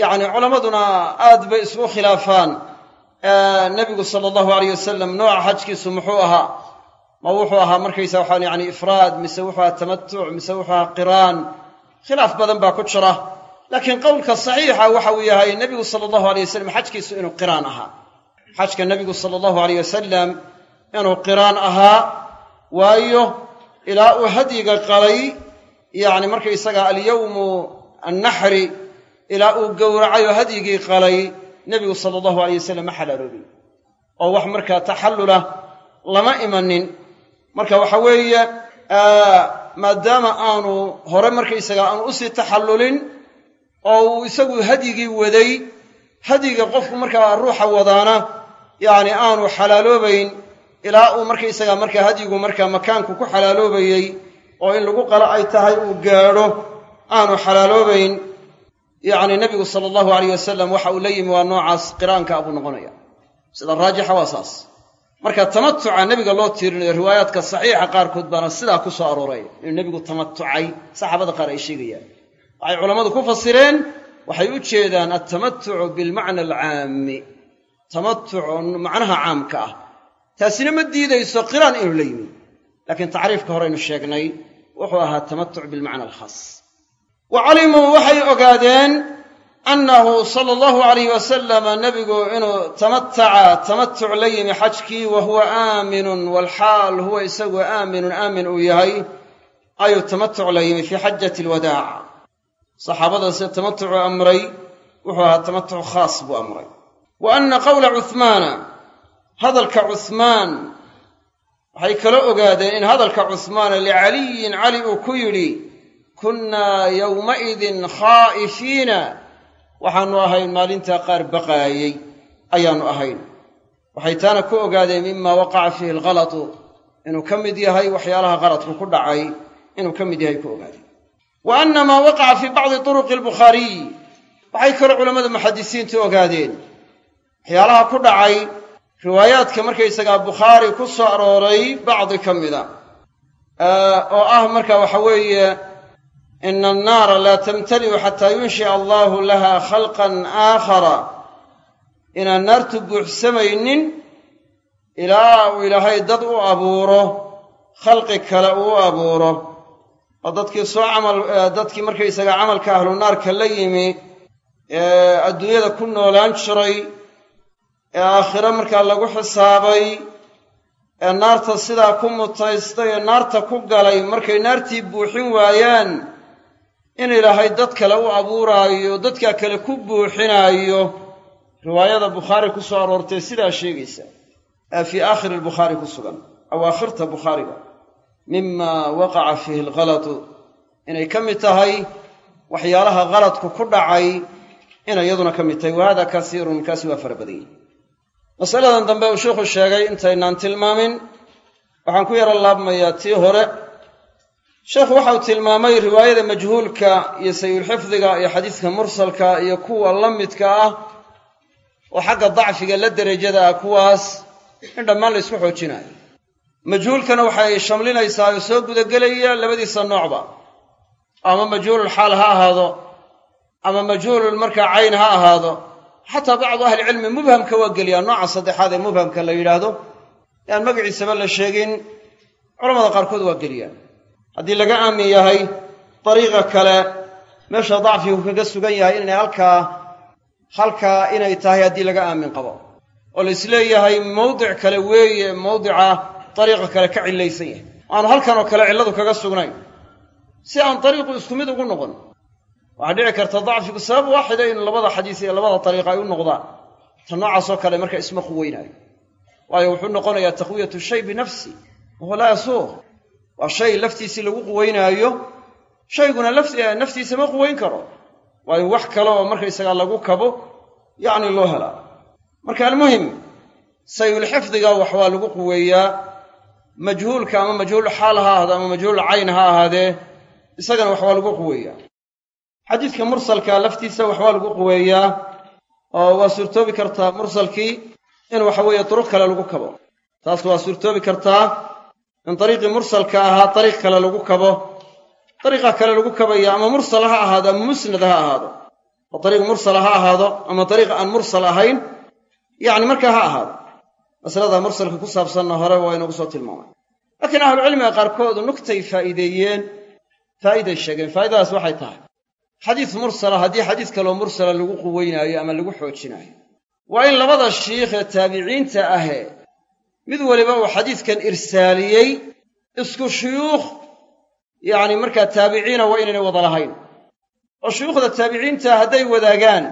yacni culammaduna aad bay isugu khilaafaan. Nebigu sala allahu alayh wasalam nooca xajkiisu muxuu ahaa ma wuxuu ahaa markaysa waxaan yani ifraad mise wuxuu ahaa tamatuc mise wuxuu ahaa qiraan. Khilaaf badan baa ku jira. Laakiin qowlka saxiixa waxa uu yahay nebigu sala allahu alay wasalam xajkiisu inuu qiraan ahaa. Xajka nebigu sala allahu alayh wasalam inuu qiraan ahaa waayo ilaa uu hadyiga qalay yacni markaysaga alyowmu annaxri ilaa uu gowracay oo hadyigii qalay nebigu sala allahu alay wasalam ma xalaaloobin oo wax markaa taxallulah lama imanin marka waxa weeye maadaama aanu hore markaysaga aanu u sii taxallulin oo uu isagu hadyigii waday hadyiga qofku markaa ruuxa wadaana yacni aanu xalaaloobayn ilaa uu markaysaga markaa hadyigu markaa makaanku ku xalaaloobayey oo in lagu qalo ay tahay uu gaadho aanu xalaaloobayn yacni nebigu sala allahu alayh wasalam waxa uu la yimi waa noocaas qiraanka abuu noqonaya. Sida raajixa waa saas marka tamatuca nebiga loo tiirinayo riwaayaadka saxiixa qaarkood baana sidaa ku soo arooray. Inuu nebigu tamatucay saxaabada qaar ay sheegayaan. Waxay culammadu ku fasireen waxay u jeedaan altamatucu bilmacna alcaami tamatuc macnaha caamka ah. Taasina ma diidayso qiraan inuu la yimi. Laakiin tacriifka horeynu sheegnay wuxuu ahaa tamatuc bilmacna alkhaas wa calimuu waxay ogaadeen annahu sala allahu alayh wasalama nebigu inuu tamataca tamatuc la yimi xajkii wa huwa aaminun waalxaal huwa isagu aaminun aamin uu yahay ayuu tamatuc la yimi fii xajati alwadaac saxaabada sida tamatucu amray wuxuu ahaa tamatuc khaas buu amray wa anna qowla cuhmaana hadalka cuhmaan waxay kala ogaadeen in hadalka cuhmaana licaliyin cali uu ku yidhi kunnaa yowmaidin khaa'ifiina waxaannu ahayn maalintaa qaar baqaayey ayaannu ahayn. Waxay taana ku ogaadeen mima waqaca fiihi alghalatu inuu ka mid yahay waxyaalaha qaladku ku dhacay inuu ka mid yahay ku ogaadeen. Wa anna maa waqaca fii bacdi turuqi albukhaariy waxay kaloo culammada muxadisiintu ogaadeen. Waxyaalaha ku dhacay riwaayaadka markaysagaa bukhaari ku soo arooray bacdi ka mida oo ah marka waxa weeye ina annaara laa tamtali'u xataa yunshi'a allaahu laha khalqan aakhara inaan naartu buuxsamaynin ilaa uu ilaahay dad u abuuro khalqi kale uu abuuro oo dadkii soo camal dadkii markaysaga camalka ahlu naarka la yimi ee adduunyada ku noolaan jiray ee aakhiro markaa lagu xisaabay ee naarta sidaa ku mutaystay ee naarta ku galay markay naartii buuxin waayaan in ilaahay dad kale u abuuraayo dadkaa kale ku buuxinaayo. Riwaayada bukhaari ku soo aroortay sidaa sheegaysa. Ee fii aakhiri albukhaari ku sugan awaakhirta bukhaariga. Mima waqaca fiihi alghalatu inay ka mid tahay waxyaalaha haladku ku dhacay inay iyaduna ka mid tahay. Wa hada kasiirun kaasi waa fara badan yahi masaladan dambe uu sheikhu sheegay intaynaan tilmaamin waxaan ku yaro laabmayaa tii hore sheekhu waxau tilmaamay riwaayada majhuulka iyo sayulxifdiga iyo xadiiska mursalka iyo kuwa la midka ah oo xagga dacfiga la derajada ah kuwaas in dhammaan la ysku xoojinayo majhuulkana waxay shamlinaysaa oo soo gudagelaya labadiisa noocba. Ama majhuululxaal ha ahaado ama majhuulul markaa cayn ha ahaado. Xataa bacdu ahlicilmi mubhamka waa geliyaa. Nooca saddexaad ee mubhamka la yidhaahdo yaan magaciisaba la sheegin culamada qaarkood waa geliyaan haddii laga aamin yahay dariiqa kale meesha dacfigu kaga sugan yahay inay halkaa halkaa inay tahay haddii laga aamin qabo. Oo la is leeyahay mawdic kale weeye mawdica dariiqa kale ka cillaysan yahay. Aanu halkan oo kale cilladu kaga sugnayn. Si aan dariiqu isku mid ugu noqon waxaa dhici karta dacfigu sabab waaxida in labada xadiis iyo labada dariiqa ay u noqdaan ta noocaasoo kale marka isma quweynaayo waayo wuxuu noqonayaa taqwiyatu shay binafsi wahuwa laa yasuuq waa shay laftiisii lagu quweynaayo shayguna naftiisa ma quweyn karo. Waayo wax kale oo markaysagaa lagu kabo yacni loo helaa marka almuhim sayulxifdiga wax waa lagu quweeyaa. Majhuulka ama majhuul xaal ha ahaado ama majhuul cayn ha ahaadee isagana wax waa lagu quweeyaa. Xadiidka mursalka laftiisa wax waa lagu quweeyaa. Oo waa suurtoobi kartaa mursalkii in waxa weeye duruq kale lagu kabo. Taas waa suurtoobi kartaa in dariiqii mursalka ahaa dariiq kale lagu kabo. Dariiqa kale lagu kabaya ama mursal ha ahaado ama musnad ha ahaado. Oo dariiq mursala ha ahaado ama dariiq aan mursal ahayn yacni markaa ha ahaado. Masalada mursalka ku saabsanna hore waa inoogu soo tilmaamay. Laakiin ahlucilmiga qaarkoodu nuktay faa'iideeyeen faa'iday sheegeen. Faa'idadaas waxay tahay. Xadiis mursala haddii xadiis kaloo mursala lagu quweynaayo ama lagu xoojinaayo. Waa in labada shiikh ee taabiciinta ahee mid waliba uu xadiiskan irsaaliyey isku shuyuukh yacni markaa taabiciina waa inaynay wada lahayn. Oo shuyuukhda taabiciinta hadday wadaagaan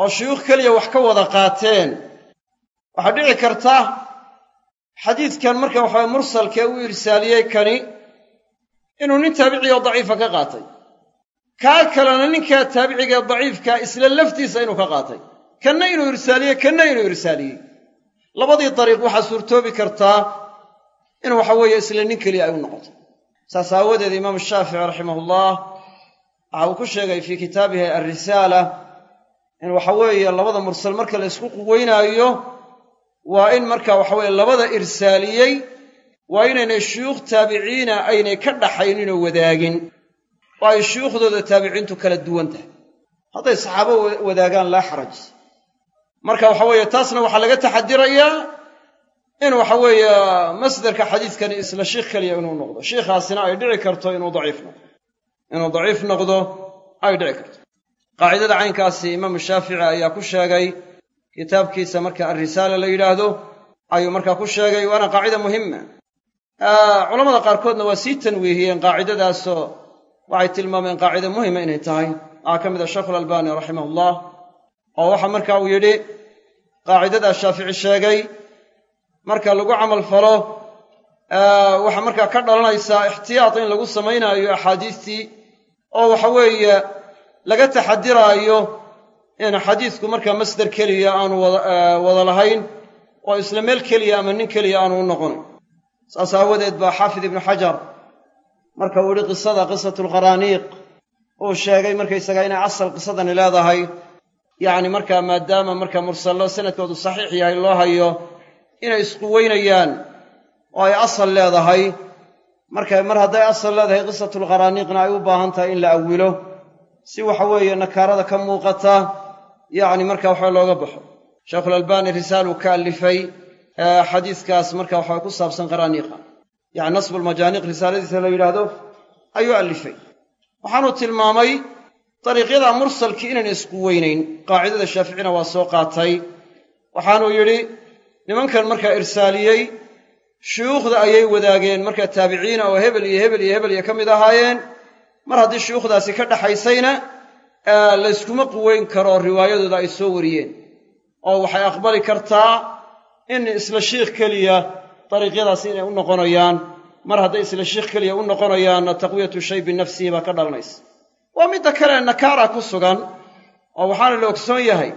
oo shuyuukh keliya wax ka wada qaateen waxaa dhici karta xadiidkan marka waxaa mursalkee u irsaaliyey kani inuu nin taabicioo daciifa ka qaatay. Kaa kalena ninkaa taabicigaee daciifkaa isla laftiisa inuu ka qaatay. Kanna inuu irsaaliyey kanna inuu irsaaliyey labadii dariiq waxaa suurtoobi kartaa in waxa weeye isla nin keliya ay u noqoto. Saas aawadeed imaamu shaafici raximahullah waxa uu ku sheegay fii kitaabihi alrisaala in waxa weeye labada mursal marka la ysku quweynaayo waa in marka waxa weeye labada irsaaliyey waa inaynay shuyuukh taabiciina aynay ka dhaxayninoo wadaagin. Oo ay shuyuukhdooda taabiciintu kala duwan tahay. Hadday saxaabo wadaagaan laa xaraj marka waxa weeye taasna waxaa laga taxadirayaa in waxa weeye masdarka xadiiskani isla shiikh keliya inuu noqdo. Shiikhaasina ay dhici karto inuu daciif noqdo. Inuu daciif noqdo ay dhici karto. Qaacidada caynkaasi imaamu shaafici ayaa ku sheegay kitaabkiisa marka alrisaala la yidhaahdo ayuu markaa ku sheegay waana qaacida muhima culamada qaarkoodna waa sii tanwiihiyeen qaacidadaasoo waxay tilmaameen qaacida muhima inay tahay. Waxaa ka mid a sheekhu alalbani raximahullah oo waxa marka uu yidhi qaacidadaa shaafici sheegay marka lagu camal falo waxaa markaa ka dhalanaysaa ixtiyaad in lagu samaynaayo axaadiistii oo waxa weeye laga taxadiraayo in xadiisku markaa masder keliya aanu wada lahayn oo isla meel keliya ama nin keliya aanu u noqonayn saas aawadeed baa xaafid ibnu xajar marka uu yihi qisada qisatu lqaraaniiq uu sheegay markaysagaa inay asal qisadani leedahay yacni markaa maadaama marka mursallo sanadkoodu saxiix yahay loo hayo inay isquweynayaan oo ay asal leedahay marka mar hadday asal leedahay qisatulqaraaniiqna ay u baahan tahay in la awilo. Si waxa weeye nakaarada ka muuqata yacni marka waxa looga baxo. Sheekhulalbani risaaluu ka allifay xadiiskaas marka waxa ku saabsan qaraaniiqa yacni nasbulmajaaniiq risaaladiisa la yidhaahdo ayuu allifay. Waxaanuu tilmaamay dariiqyada mursalkii inayna isku weynayn qaacidada shaaficina waa soo qaatay. Waxaanuu yidhi nimankan markaa irsaaliyey shuyuukhda ayay wadaageen. Markaa taabiciina oo hebel iyo hebel iyo hebel iyo ka mid ahaayeen. Mar haddii shuyuukhdaasi ka dhaxaysayna layskuma quweyn karo riwaayadooda ay soo wariyeen. Oo waxay aqbali kartaa in isla shiikh keliya dariiqyadaasi inay u noqonayaan. Mar hadday isla shiikh keliya u noqonayaanna taqwiyatu shay binafsihi baa ka dhalanaysa waa midda kale nakaara ku sugan oo waxaana la ogsoon yahay.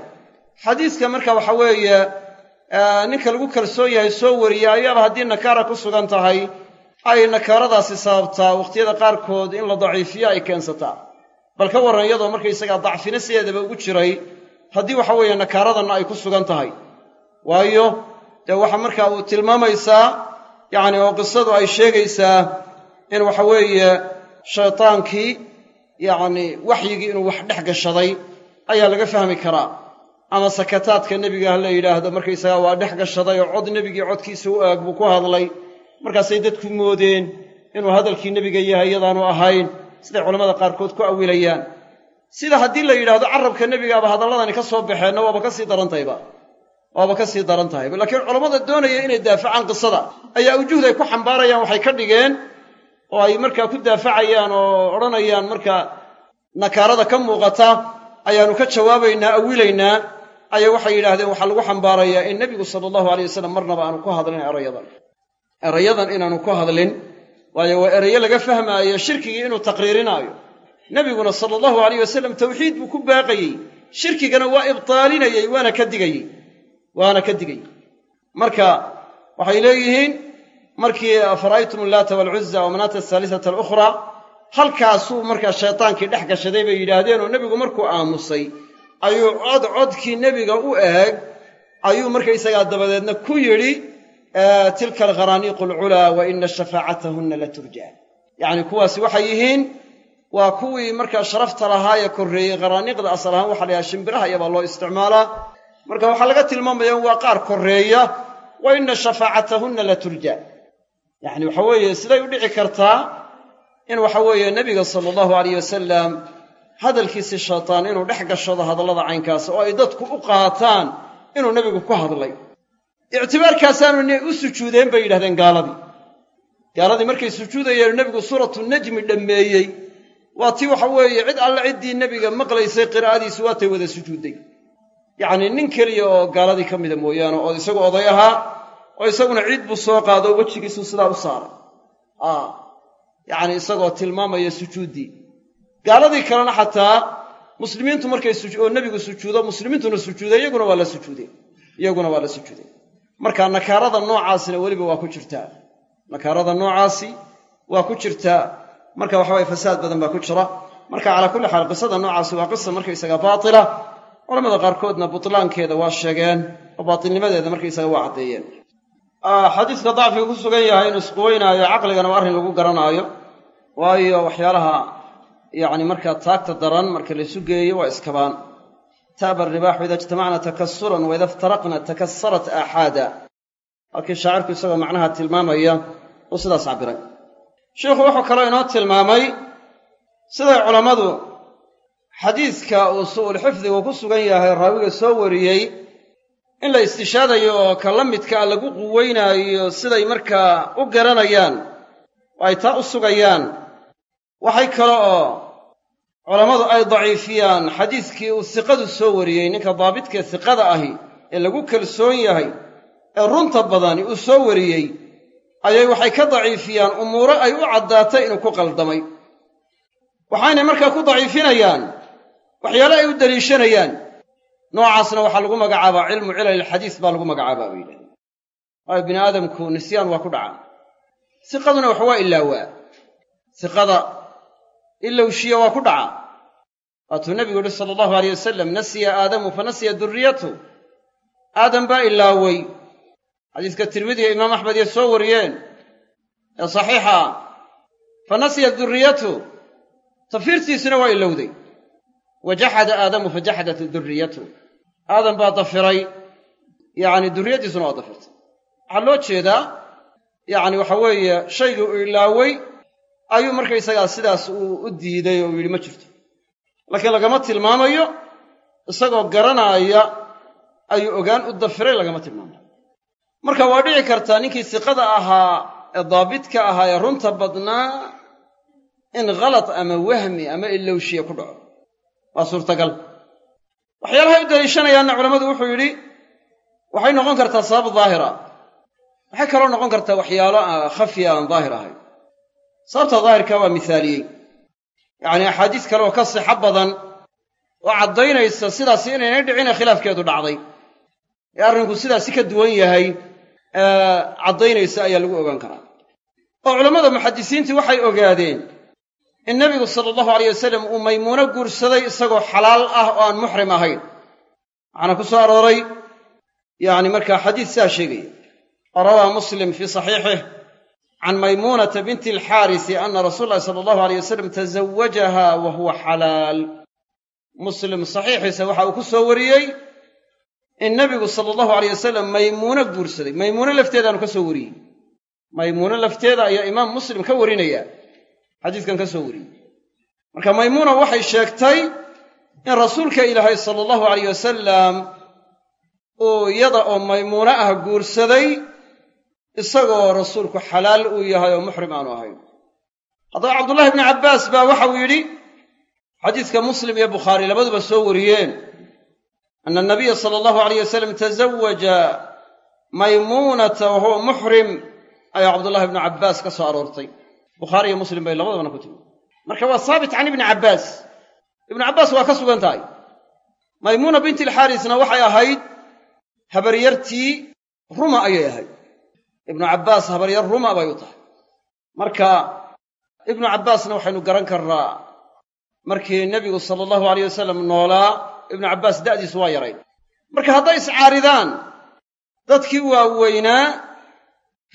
Xadiiska marka waxa weeye ninka lagu kalsoon yahay soo wariya ayaaba haddii nakaara ku sugan tahay ay nakaaradaasi sababtaa wakhtiyada qaarkood in la daciifiyo ay keensataa. Bal ka warran iyadoo markaysagaa dacfina sideedaba ugu jiray haddii waxa weeye nakaaradanna ay ku sugan tahay. Waayo dee waxa markaa uu tilmaamaysaa yacni oo qisadu ay sheegaysaa in waxa weeye shaytaankii yacni waxyigii inuu wax dhex gashaday ayaa laga fahmi karaa. Ama sakataadka nebiga la yidhaahdo markaysagaa waa dhex gashaday oo cod nebigii codkiisa u aag buu ku hadlay. Markaasay dadku moodeen inuu hadalkii nebiga yahay iyadaanu ahayn siday culammada qaarkood ku awilayaan. Sida haddii la yidhaahdo carabka nebigaaba hadalladani ka soo baxeenna waaba ka sii darantahayba waaba ka sii daran tahayba laakiin culammada doonaya inay daafacaan qisada ayaa ujuhd ay ku xambaarayaan waxay ka dhigeen oo ay markaa ku daafacayaan oo odhanayaan markaa nakaarada ka muuqata ayaannu ka jawaabaynaa awilaynaa ayaa waxay yidhaahdeen waxaa lagu xambaarayaa in nebigu sala allahu alay wasalam marnaba aanu ku hadlin erayadan. Erayadan inaanu ku hadlin waayo waa erayo laga fahmaayo shirkigii inuu taqriirinaayo. Nebiguna sala allahu alayh wasalam tawxiid buu ku baaqayey. Shirkigana waa ibtaalinayey waana ka digayey. Waana ka digayey. Marka waxay leeyihiin markii afara'aytum allaata waalcuza wa manaata asaalisata alukhraa halkaasuu markaa shaytaankii dhex gashaday bay yidhaahdeen oo nebigu markuu aamusay ayuu cod codkii nebiga u eeg ayuu markaysagaa dabadeedna ku yidhi tilka alkharaaniiqu alculaa wa ina shafaacatahunna la turjaa yacni kuwaasi waxay yihiin waa kuwii markaa sharafta lahaa ee korreeyey kharaaniiqda asal ahaan waxa la yhaha shimbiraha iyabaa loo isticmaalaa. Marka waxaa laga tilmaamaya waa qaar korreeya wa ina shafaacatahunna la turjaa yacni waxa weeye siday u dhici kartaa in waxa weeye nebiga sala allahu alayh wasalam hadalkiisi shaytaan inuu dhex gashado hadallada caynkaas oo ay dadku u qaataan inuu nebigu ku hadlay. Ictibaarkaasaanu u sujuudeen bay yidhahdeen gaaladii. Gaaladii markay sujuudayeen nebigu suuratu najmi dhammeeyey. Waa tii waxa weeye cid alle ciddii nebiga maqlaysay qiraa'adiisu waatay wada sujuudday yacnii nin keliya oo gaaladii ka mida mooyaane oo isagu oday ahaa oo isaguna ciid buu soo qaado wejigiisuu sidaa u saaray. Yacni isagoo tilmaamaya sujuuddii gaaladii kalena xataa muslimiintu markay oo nebigu sujuudo muslimiintuna sujuuday iyaguna waa la sujuudeen iyaguna waa la sujuudeen marka nakaarada noocaasina weliba waa ku jirtaa. Nakaarada noocaasi waa ku jirtaa. Marka waxa waye fasaad badan baa ku jira. Marka calaa kulli xaal qisada noocaasi waa qisa markaysaga baatila. Culamada qaarkoodna butlaankeeda waa sheegeen oo baatilnimadeeda markaysaga waa caddeeyeen xadiiska dacfiga ku sugan yahay inuu isquweynaayo caqligana waa arrin lagu garanaayo. Waayo waxyaalaha yacni markaa taagta daran marka laysu geeyo waa iskabaan taaba ribaaxu ida ijtamacna takasuran waida iftaraqna takasarat aaxaada. Halkii shaacirku isagoo macnaha tilmaamaya uu sidaas cabbiray. Sheikhu wuxuu kaloo inoo tilmaamay siday culammadu xadiiska uu su'ulxifdigu ku sugan yahay raawiga soo wariyey in la istishaadayo oo ka la midkaa lagu quweynaayo siday markaa u garanayaan oo ay taa u sugayaan. Waxay kale oo culammadu ay daciifiyaan xadiiskii uu siqadu soo wariyey ninka daabidkee siqada ahi ee lagu kalsoon yahay ee runta badani uu soo wariyey ayay waxay ka daciifiyaan umuuro ay u caddaatay inuu ku qaldamay. Waxaynay markaa ku daciifinayaan waxyaale ay u daliishanayaan noocaasna waxaa lagu magacaabaa cilmu cilal ilxadiis baa lagu magacaabaa bay yidhahdeen waayo bini aadamku nisyaan waa ku dhacaa siqaduna wax waa ilaawaa. Siqada ilowshiya waa ku dhacaa waatuu nebigu yihi sala allahu aleyh wasalam nasiya aadamu fa nasiya durriyatu. Aadam baa ilaaway. Xadiiska tirmidiga imaam axmed iyo soo wariyeen. Ee saxiixa ah fa nasiya durriyatu. Tafiirtiisuna waa ilowday wa jaxada aadamu fa jaxadat durriyatu aadam baa dafiray yacni durriyaddiisuna waa dafirtay waxaa loo jeedaa yacni waxa weeye shaygii uu ilaaway ayuu markaysagaa sidaas uu u diiday oo uu yidhi ma jirto laakiin lagama tilmaamayo isagoo garanaaya ayuu ogaan u dafiray lagama tilmaamayo marka waa dhici kartaa ninkii siqada ahaa ee daabidka ahaa ee runta badnaa in khalad ama wahmi ama ilowshiya ku dhaco waa suurtagal. Waxyaalahay u daliishanayaanna culammadu wuxuu yidhi waxay noqon kartaa sabab daahira. Waxay kaloo noqon kartaa waxyaalo khafiya aan daahir ahayn sababta daahirka waa mihaaliyey yacnii axaadiis kale oo ka sixo badan oo caddaynaysa sidaasi inaynay dhicine khilaafkeedu dhacday. Ee arrinku sidaasi ka duwan yahay caddaynaysa ayaa lagu ogaan karaa. Oo culammada muxadisiintii waxay ogaadeen in nebigu sala allahu alayh wasalam uu maymuuno guursaday isagoo xalaal ah oo aan muxrim ahayn. Waxaana ku soo arooray yacni markaa xadiis saa sheegaya oo rawaa muslim fii saxiixih can maymuunata binti alxaarisi ana rasuula llahi sala allahu alayh wasalam tazawajaha wa huwa xalaal. Muslim saxiixiisa waxa uu ku soo wariyey in nebigu sala allahu alayh wasalam maymuuno guursaday. Maymuuno lafteedaanu ka soo wariyey. Maymuuno lafteeda ayaa imaam muslim ka warinaya xadiiskan ka soo wariyey marka maymuuna waxay sheegtay in rasuulka ilaahay sala allahu alayh wasalam uu iyada oo maymuuno ah guursaday isagoo rasuulku xalaal uu yahay oo muxrim aanu ahayn. Haddaba cabdullahi bni cabbaas baa waxauu yidhi xadiiska muslim iyo bukhaari labaduba soo wariyeen ana anabiya sala allahu alayh wasalam tazawaja maymuunata wa huwa muxrim ayaa cabdullahi bnu cabbaas ka soo aroortay bukhaari iyo muslim bay labadabana ku timi. Marka waa saabit can ibni cabbaas. Ibnu cabbaas waa ka sugan tahay. Maymuuna binti alxaarisna waxay ahayd habaryartii ruma ayay ahayd. Ibnu cabbaas habaryar ruma bay u tahay. Marka ibnu cabbaasna waxaynu garan karnaa markii nebigu sala allahu alayh wasalam noolaa ibnu cabbaas da'diisu waa yarayd marka hadday iscaaridaan dadkii waaweynaa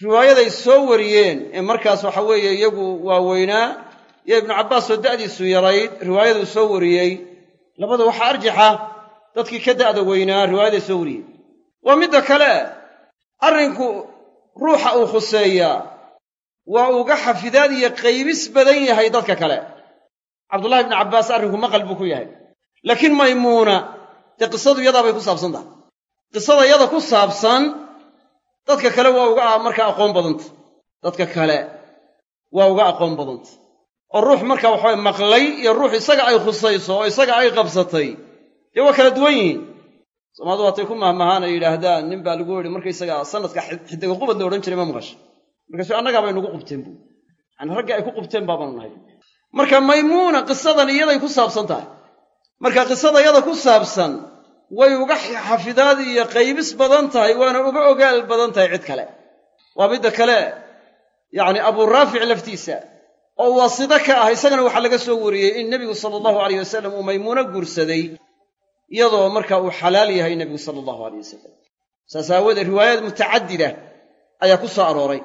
riwaayaday soo wariyeen ee markaas waxa weeye iyagu waaweynaa iyo ibnu cabbaasoo da'diisu yarayd riwaayaduu soo wariyey. Labada waxaa arjaxa dadkii ka da'da weynaa riwaayaday soo wariyey waa midda kale arrinku ruuxa uu khuseeyaa waa uga xafidaad iyo qaybis badan yahay dadka kale. Cabdullahi ibnu cabbaas arrinku maqal buu ku yahay. Laakiin maymuuna dee qisadu yadaa bay ku saabsan tahay. Qisada yada ku saabsan dadka kale waa uga markaa aqoon badanta. Dadka kale waa uga aqoon badanta. Oo ruux markaa waxaway maqlay iyo ruux isaga ay khusayso oo isaga ay qabsatay dee waa kala duwan yihiin. Soomaadu waatay ku mahmahaan ay yidhaahdaan nin baa lagu yidhi markaysaga sanadka xidiga qubad la odhan jiray ma maqasha. Markaasu annagaa bay nagu qubteen buu. Yani raggii ay ku qubteen baabaanu nahay. Marka maymuuna qisadan iyaday ku saabsan tahay. Marka qisada yada ku saabsan way uga xafidaad iyo qaybis badan tahay waana uga ogaal badan tahay cid kale. Waa midda kale yacni abuu raafic laftiisa oo waasito ka ah isagana waxaa laga soo wariyey in nebigu sala allahu alayh wasalam uu maymuuno guursaday iyadoo marka uu xalaal yahay nebigu sala allahu aleyh wasalam saas aawoodee riwaayaad mutacadida ayaa ku soo arooray.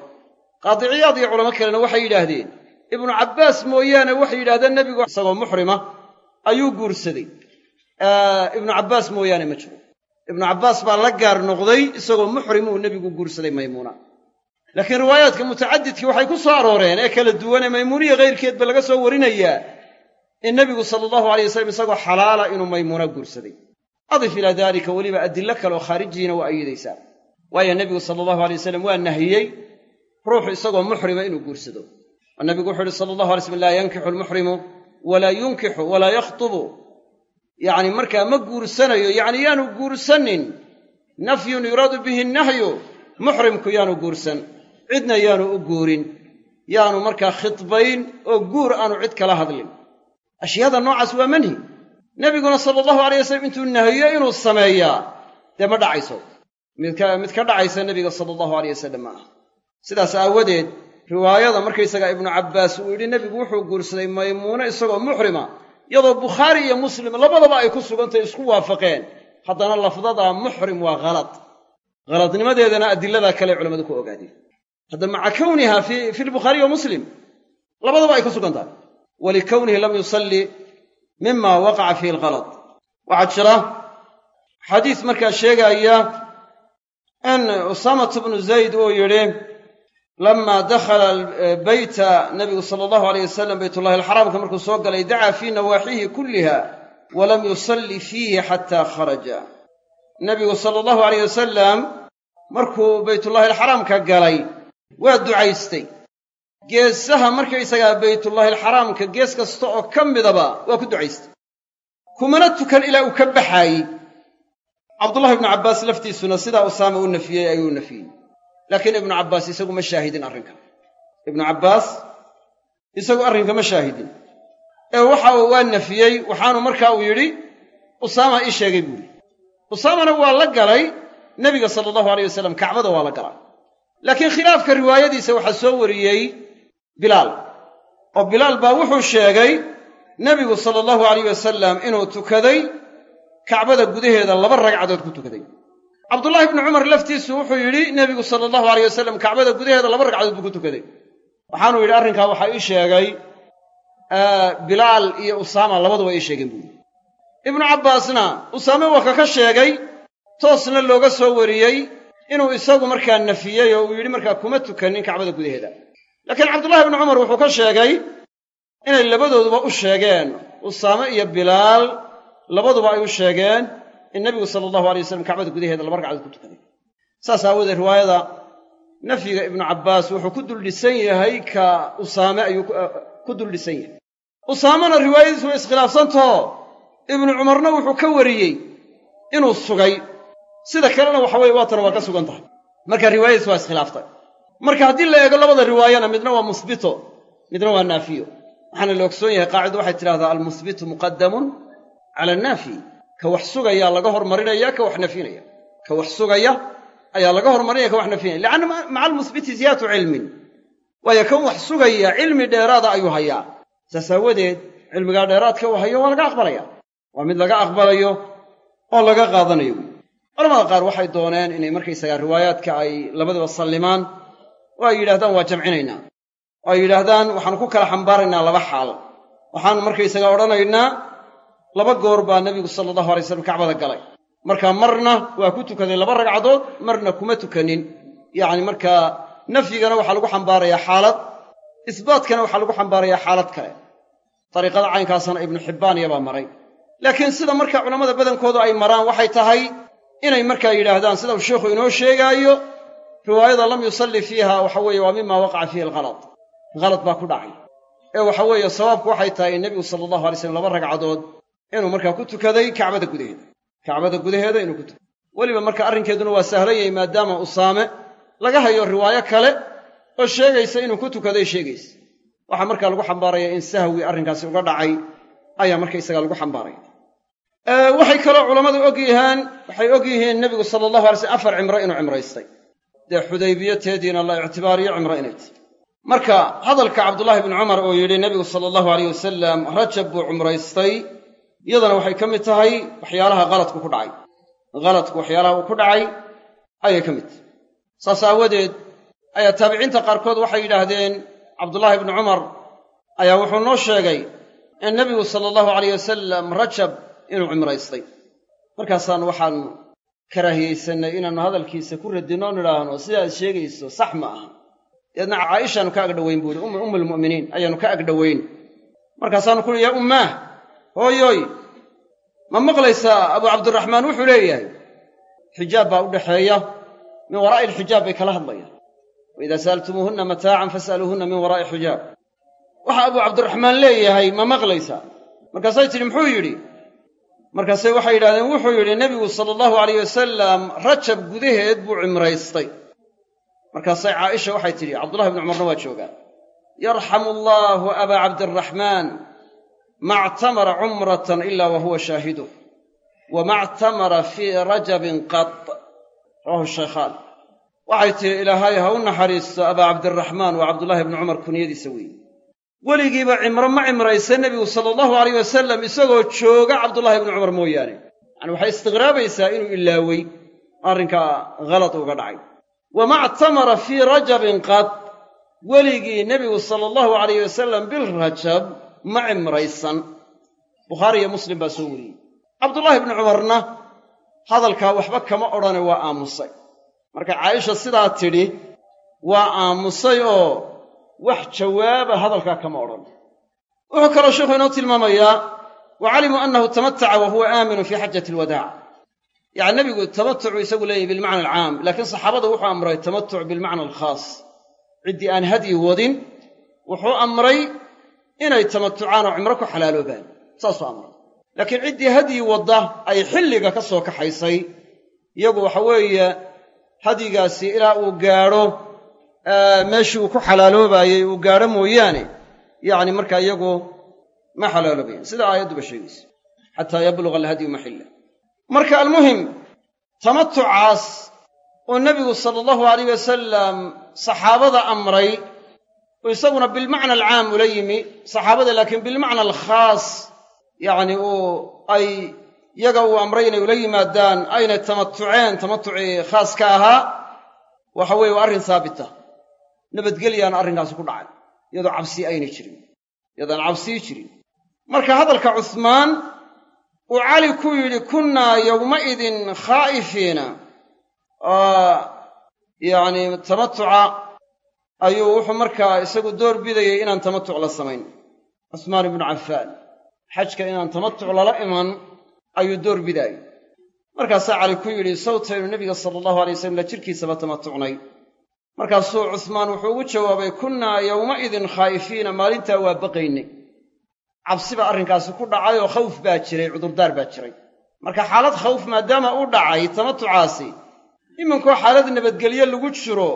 Qaadiciyaad iyo culamo kalena waxay yidhaahdeen ibnu cabbaas mooyaane waxay yidhahdeen nebigu isagoo muxrima ayuu guursaday ibnu cabbaas mooyaane ma jiro. Ibnu cabbaas baa la gaar noqday isagoo muxrim uu nebigu guursaday maymuuna. Laakiin riwaayaadka mutacadidkii waxay ku soo arooreen ee kala duwanee maymuuniya kayrkeedba laga soo warinayaa in nebigu sala allahu alay wasalam isagoo xalaala inuu maymuuna guursaday. Adif ilaa daalika weliba adillo kaleoo khaarijiyiina waa ayidaysaa waayo nebigu sala allahu alay wasalam waa nahiyey ruuxu isagoo muxrima inuu guursado. Oo nebigu wuxu uhi sala allahu alay slam laa yankixu almuxrimu walaa yunkixu walaa yakhtubu yacni markaa ma guursanayo yacni yaanu guursanin. Nafyun yuraadu bihi nahyu muxrimku yaanu guursan. Cidna yaanu u guurin. Yaanu markaa khidbayn oo guur aanu cid kala hadlin. Ashyaada noocaas waa manhi. Nebiguna sala allahu alayh wasalam intuu nahiyo inuu sameeyaa dee ma dhacayso? Midka mid ka dhacaysa nebiga sala allahu aleyh wasalam ma aha. Sidaas aawadeed riwaayada markaysagaa ibnu cabbaas uu yidhi nebigu wuxuu guursaday maymuune isagoo muxrima iyadoo bukhaari iyo muslim labadaba ay ku sugantay isku waafaqeen. Haddana lafdadaa muxrim waa halad haladnimadeedana adiladaa kale culamadu ku ogaadeen. Hadda maca kowniha fi lbukhaariyi wa muslim labadaba ay ku sugan tahay walikownihi lam yusalli mima waqaca fiihi alghalad. Waxaa jira xadiis markaa sheegaaya in usaamatu bnu zayd uu yidhi lama dakhala beyta nabigu sala allahu aleyh wasalam baytullahi alxaraamka markuu soo galay dacaa fii nawaaxihi kulliha walam yusalli fiihi xataa kharaja nabigu sala allahu aleyh wasalam markuu baytullahi alxaraamka galay waa ducaystay geesaha markaysagaa baytullaahi alxaraamka gees kasta oo ka midaba waa ku ducaystay kumana tukan ilaa uu ka baxaayey cabdullahi ibnu cabbaas laftiisuna sidaa usaama u nafiyey ayuu nafiyey laakiin ibnu cabbaas isagu ma shaahidin arrinka. Ibnu cabbaas isagu arrinka ma shaahidin. Ee waxa waa nafiyey waxaanu markaa uu yidhi usaama ii sheegay buuhi usaamana waa la galay nebiga sala allahu aleyh wasalam kacbada waa la galay. Laakiin khilaafka riwaayadiisa waxaa soo wariyey bilaal. Oo bilaal baa wuxuu sheegay nebigu sala allahu alayh wasalam inuu tukaday kacbada gudaheeda laba ragcadood ku tukaday cabdullaahi ibnu cumar laftiisu wuxuu yidhi nebigu sala allahu alayh wasalam kacbada gudaheeda laba ragcadood buu ku tukaday. Waxaanuu yidhi arrinkaa waxaa ii sheegay bilaal iyo usaama labaduba ii sheegeen buu yidhi. Ibnu cabbaasna usaame waa kaka sheegay toosna looga soo wariyey inuu isagu markaa nafiyey oo uu yidhi markaa kuma tukanin kacbada gudaheeda. Laakiin cabdullahi ibnu cumar wuxuu ka sheegay inay labadooduba u sheegeen. Usaame iyo bilaal labaduba ay u sheegeen in nebigu sala allahu alay wasalam kacbada gudaheeda laba ragcadood ku tukaday saas aawoodee riwaayada nafyiga ibnu cabbaas wuxuu ku dul dhisan yahay ka usaame ayuu ku dul dhisan yahay. Usaamena riwaayadiisu way iskhilaafsantaho ibnu cumarna wuxuu ka wariyey inuu sugay. Sida kalena waxa weye waatana waa ka sugan tahay. Marka riwaayadiisu waa iskhilaaftay marka haddii la eego labada riwaayana midna waa musbito midna waa naafiyo. Waxaana la ogsoon yahay qaacidu waxay tidhahdaa almusbitu muqadamun cala annaafi ka wax sugaya laga hormarinaya ka wax nafyinaya ka wax sugaya ayaa laga hormarinaya ka wax nafyinaya lianna maca almusbiti ziyaadatu cilmin. Waayo kan wax sugaya cilmi dheeraada ayuu hayaa. Saas aawadeed cilmigaa dheeraadka uu hayo waa laga aqbalaya. Waa mid laga aqbalayo oo laga qaadanayo. Wey culamada qaar waxay dooneen inay markaysagaa riwaayaadka ay labadaba sallimaan oo ay yidhahdaan waa jamcinaynaa. Oo ay yidhaahdaan waxaanu ku kala xambaaraynaa laba xaal. Waxaanu markaysagaa odhanaynaa laba goor baa nebigu sala allahu alay slam kacbada galay. Marka marna waa ku tukaday laba ragcadood marna kuma tukanin. Yacni markaa nafyigana waxaa lagu xambaarayaa xaalad isbaatkana waxaa lagu xambaarayaa xaalad kale. Dariiqada caynkaasna ibnu xibbaan iyabaa maray. Laakiin sida marka culammada badankoodu ay maraan waxay tahay inay markaa yidhaahdaan sida uu sheikhu inoo sheegaayo riwaayada lam yusalli fiiha waxa weeye waa mima waqaca fiihi alghalad. Halad baa ku dhacay. Ee waxa weeye sawaabku waxay tahay in nebigu sala allahu alay slam laba ragcadood inuu markaa ku tukaday kacbada gudaheeda. Kacbada gudaheeda inuu ku tukaday. Weliba marka arrinkeeduna waa sahlan yahay maadaama usaame laga hayo riwaayo kale oo sheegaysa inuu ku tukaday sheegaysa. Waxaa markaa lagu xambaaraya in sahwi arrinkaasi uga dhacay ayaa markaysaga lagu xambaaraya. Waxay kaloo culammadu og yihiin waxay og yihiin nebigu sala allahu alay slm afar cimro inuu cimraystay. Dee xudaybiyateediina la ictibaariyo cimro inay tahy marka hadalka cabdullaahi bni cumar oo yidhi nebigu sala allahu alayh wasalam rajab buu cumraystay iyadana waxay ka mid tahay waxyaalaha haladku ku dhacay. Haladku waxyaalaha uu ku dhacay ayay ka mid tahay. Saas aawadeed ayaa taabiciinta qaarkood waxay yidhaahdeen cabdullaahi bni cumar ayaa wuxuu noo sheegay in nebigu sala allahu alayh wasalam rajab inuu cimraystay markaasaan waxaan karaahiyeysanay inaannu hadalkiisa ku radinno o nidhaahno sidaad sheegayso sax ma aha. Deedna caaishaanu ka agdhowayn buu yihi ummulmu'miniin ayaannu ka agdhowayn markaasaanu kuhi yaa ummaah hooyoy ma maqlaysaa abuu cabdiraxmaan wuxuu leeyahay xijaab baa u dhaxeeya min waraa'i alxijaab bay kala hadlayaan. Wa idaa sa'altumuuhunna mataacan fas'aluuhunna min waraa'i xijaab waxa abuu cabdiraxmaan leeyahay ma maqlaysaa markaasay tidhi muxuu yidhi? Markaase waxay yidhahdeen wuxuu yidhi nebigu sala allahu alayh wasalam rajab gudaheed buu cimraystay. Markaasay caaisha waxay tidhi cabdullahi bni cumarna waa joogaa yarxamu allaahu abaa cabdiraxmaan ma ctamara cumratan ila wa huwa shaahiduh wama ctamara fii rajabin qad rawahu shaykhaan waxay tidhi ilaahay ha u naxariisto abaa cabdiraxmaan waa cabdullaahi bni cumar kunyadiisa weeye weligiiba cimro ma cimraysa nebigu sala allahu alayh wasalam isagoo jooga cabdullaahi bni cumar mooyaane yacani waxay istiqraabaysaa inuu ilaawey arrinkaa halad uga dhacay wama ctamara fii rajabin qad weligii nebigu sala allahu alayh wasalam bil rajab ma cimraysan. Bukhaari iyo muslim baa soo wariyey. Cabdullaahi bni cumarna hadalkaa waxba kama odhane waa aamusay. Marka caaisha sidaa tidhi waa aamusay oo wax jawaaba hadalkaa kama odhan wuxuu kaloo sheikhu inoo tilmaamayaa wa calimuu annahu tamataca wa huwa aaminun fii xajati alwadaac. Yacni nebigu tamatucu isagu leeyahy bilmacna alcaam laakiin saxaabada wuxuu amray tamatuc bilmacna alkhaas. Ciddii aan hadyi wadin wuxuu amray inay tamatucaan oo cimro ku xalaaloobaan. Saasuu amray laakiin ciddii hadyi wadda ay xilliga ka soo kaxaysay iyagu waxa weeye hadyigaasi ilaa uu gaadho meeshii uu ku xalaaloobaayey uu gaadho mooyaane yacni markaa iyagu ma xalaaloobayan sida aayadduba sheegaysa. Xataa yabluga alhadyu maxilla marka almuhim tamatucaas oo nebigu sala allahu alayh wasalam saxaabada amray isaguna bilmacna alcaam ula yimi saxaabada laakiin bilmacna alkhaas yacni uu ay yaga uu amray inay ula yimaadaan aynay tamatuceen tamatucii khaaska ahaa waxa weeye waa arrin haabita nabadgelyaana arrinkaasi ku dhacay iyadoo cabsi aynay jirin iyadaan cabsii jirin. Marka hadalka cusmaan uu cali ku yidhi kunnaa yowmaidin khaa'ifiina. Yacni tamatuca ayuu wuxuu markaa isagu door bidayay inaan tamatuc la samayn. Cusmaan ibnu cafaan xajka inaan tamatuc lala iman ayuu door bidaayey markaasaa cali ku yidhi sawtaynu nebiga sala allahu alay wasalam la jirkiisaba tamatucnay. Markaasuu cusmaan wuxuu ugu jawaabay kunnaa yowmaidin khaa'ifiina maalintaa waa baqaynay cabsi baa arrinkaasi ku dhacay oo khawf baa jiray cudurdaar baa jiray. Marka xaalad khawf maadaama u dhacay tamatucaasi iminkoo xaalad nabadgelye lagu jiro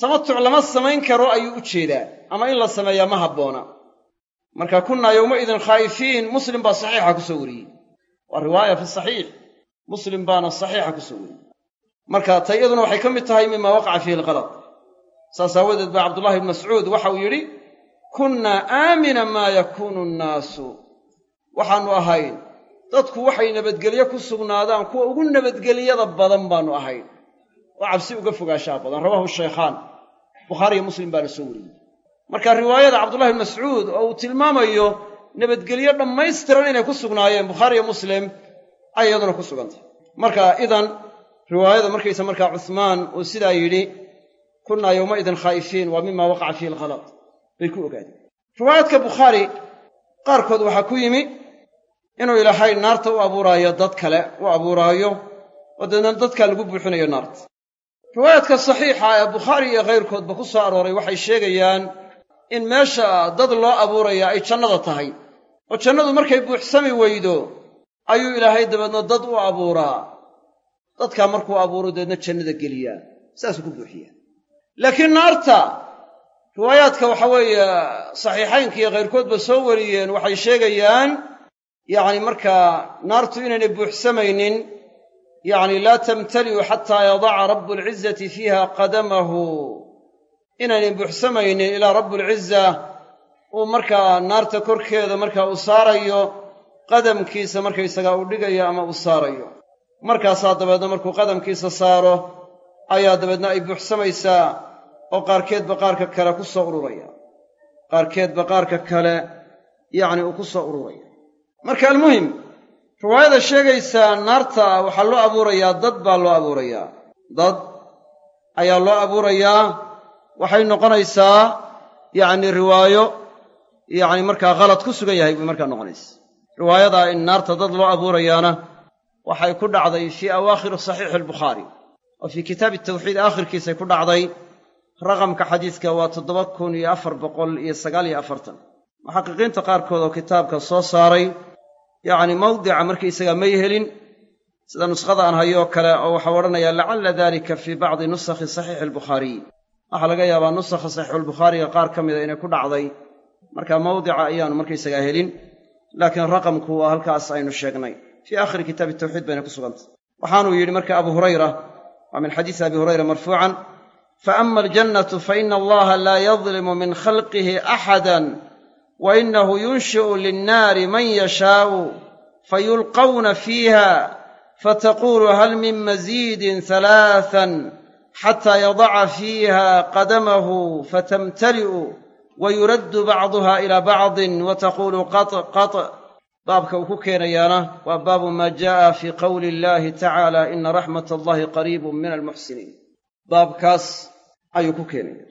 tamatuc lama samayn karo ayuu u jeedaa. Ama in la sameeyaa ma habboona. Marka kunnaa yowmaidin khaa'ifiin muslim baa saxiixa ku soo wariyey. Waa riwaaya fi saxiix. Muslim baana saxiixa ku soo wariyey. Marka ta iyaduna waxay ka mid tahay mima waqaca fiihi alqalad saas aawadeed baa cabdullahi ibn mascuud waxauu yidhi kunnaa aamina maa yakuunu nnaasu. Waxaannu ahayn dadku waxay nabadgelye ku sugnaadaan kuwa ugu nabadgelyada badan baannu ahayn oo cabsi uga fogaanshaha badan. Rawahu shaykhaan bukhaariyo muslim baana soo wariyey. Marka riwaayada cabdullahi ibn mascuud oo uu tilmaamayo nabadgelyo dhammaystiran inay ku sugnaayeen bukhaariyo muslim ay iyaduna ku sugantay. Marka idan riwaayada markaysa markaa cuhmaan uu sidaa yidhi kunnaa yowmaidin khaa'ifiin waa mima waqaca fiihi alkhalad bay ku ogaadeen. Riwaayaadka bukhaari qaarkood waxaa ku yimi inuu ilaahay naarta u abuuraayo dad kale u abuuraayo oo deedna dadkaa lagu buuxinayo naarta riwaayaadka saxiixa ee bukhaari iyo kayrkoodba ku soo arooray waxay sheegayaan in meesha dad loo abuuraya ay jannada tahay. Oo jannadu markay buuxsami weydo ayuu ilaahay dabeedna dad u abuuraa. Dadkaa markuu abuuro deedna jannada geliyaa saasuu ku buuxiyaa laakiin naarta riwaayaadka waxa weeye saxiixaynka iyo kayrkoodba soo wariyeen waxay sheegayaan yacni markaa naartu inaynay buuxsamaynin yacni laa tamtali'u xataa yadaca rabu alcizati fiiha qadamahu. Inaynay buuxsamaynin ilaa rabbualciza uu markaa naarta korkeeda markaa uu saarayo qadamkiisa markaysagaa uu dhigayo ama uu saarayo. Markaasaa dabeedna markuu qadamkiisa saaro ayaa dabeedna ay buuxsamaysaa oo qaarkeedba qaarka kale ku soo ururaya. Qaarkeedba qaarka kale yacni uu ku soo ururaya. Marka almuhim riwaayada sheegaysaa naarta waxaa loo abuurayaa dad baa loo abuurayaa. Dad ayaa loo abuurayaa waxay noqonaysaa yacni riwaayo yacni markaa khalad ku sugan yahay bay markaa noqonaysa. Riwaayadaa in naarta dad loo abuurayaana waxay ku dhacday fii awaakhiri saxiixi albukhaari oo fii kitaabi tawxiid aakhirkiisay ku dhacday. Raqamka xadiiska waa toddoba kun iyo afar boqol iyo sagaal iyo afartan. Muxaqiqiinta qaarkood oo kitaabka soo saaray yacni mawdica markaysagaa may helin sida nuskhada aan hayoo kale oo waxau odhanayaa lacalla dalika fii bacdi nusakhi saxiixi albukhaariy waxaa laga yaabaa nusakha saxiixulbukhaariga qaar ka mida inay ku dhacday. Marka mawdica ayaanu markaysagaa helin laakiin raqamku waa halkaas aynu sheegnay. Fii aakhiri kitaabi tawxiid bayna ku sugantay. Waxaanuu yidhi marka abu hurayra waa min xadiisi abi hurayra marfuucan faama aljannatu faina allaha laa yadlimu min khalqihi axadan wa inahu yunshi'u linnaari man yashaa'u fayulqawna fiiha fataqulu hal min masiidin halaathan xataa yadaca fiiha qadamahu fatamtali'u wayuraddu bacduha ilaa bacdin wataqulu qat qat baabka uu ku keenayaana waa baabu maa jaa'a fii qowli illahi tacaala ina raxmat allahi qariibun min almuxsiniin baabkaas ayuu ku keenaya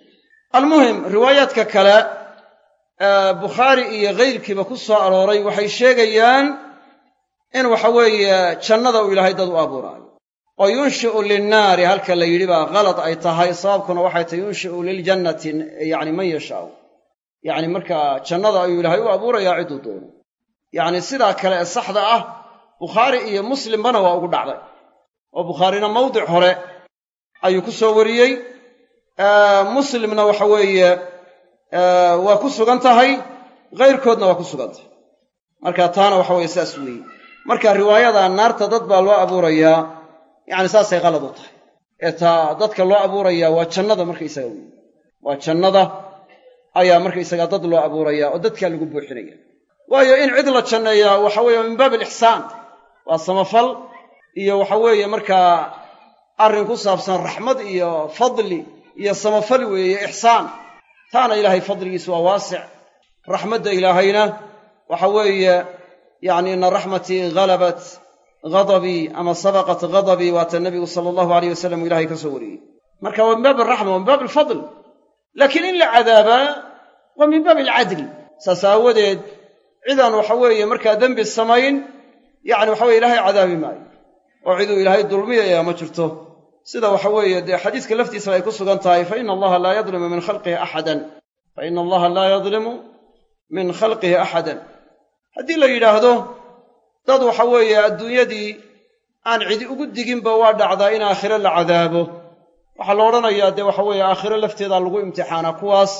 almuhim riwaayaadka kale bukhaari iyo kayrkiiba ku soo arooray waxay sheegayaan in waxa weeye jannada uu ilaahay dad u abuuraayo. Oo yunshi'u linnaari halka la yidhi baa kalad ay tahay sababkuna waxay tahay yunshi'u liljannati yacni man yashaau. Yacni markaa jannada ayuu ilaahay u abuurayaa cidduu doono. Yacni sidaa kale ee saxda ah bukhaari iyo muslimbana waa ugu dhacday. Oo bukhaarina mawdic hore ayuu ku soo wariyey. Muslimna waxa weeye waa ku sugan tahay kayrkoodna waa ku sugan tahay. Marka taana waxa weeye saas weeye. Marka riwaayada naarta dad baa loo abuurayaa yacni saasay qalad u tahay. Ee taa dadka loo abuurayaa waa jannada markaysaga weeye. Waa jannada ayaa markaysaga dad loo abuurayaa oo dadkaa lagu buuxinaya. Waayo in cid la janneeyaa waxa weeye min baab alixsaan. Waa samafal iyo waxa weeye markaa arrin ku saabsan raxmad iyo fadli iyo samafal weeye ixsaan taana ilaahay fadligiisu waa waasic. Raxmadda ilaahayna waxa weeye yacni ina raxmatii halabat ghadabii ama sabaqat ghadabii waata nebigu sala allahu alayh wasalam uu ilahay ka soo wariyey. Marka waa min baabi araxma waa min baabi alfadl. Laakiin in la cadaabaa waa min baabi alcadli saas aawadeed cidaan waxa weeye markaa dembi samayn yacni waxa weye ilaahay cadaabi maayo. Oo ciduu ilaahay dulmiyaya ma jirto sida waxa weeye dee xadiiska laftiisaba ay ku sugan tahay fa ina allaha laa yadlimu min khalqihi axadan fa ina allaha laa yadlimu min khalqihi axadan haddii la yidhaahdo dad waxa weeye adduunyadii aan cidi ugu diginba waa dhacdaa in aakhiro la cadaabo. Waxaa la odhanayaa dee waxa weeye aakhiro lafteedaa lagu imtixaanaa kuwaas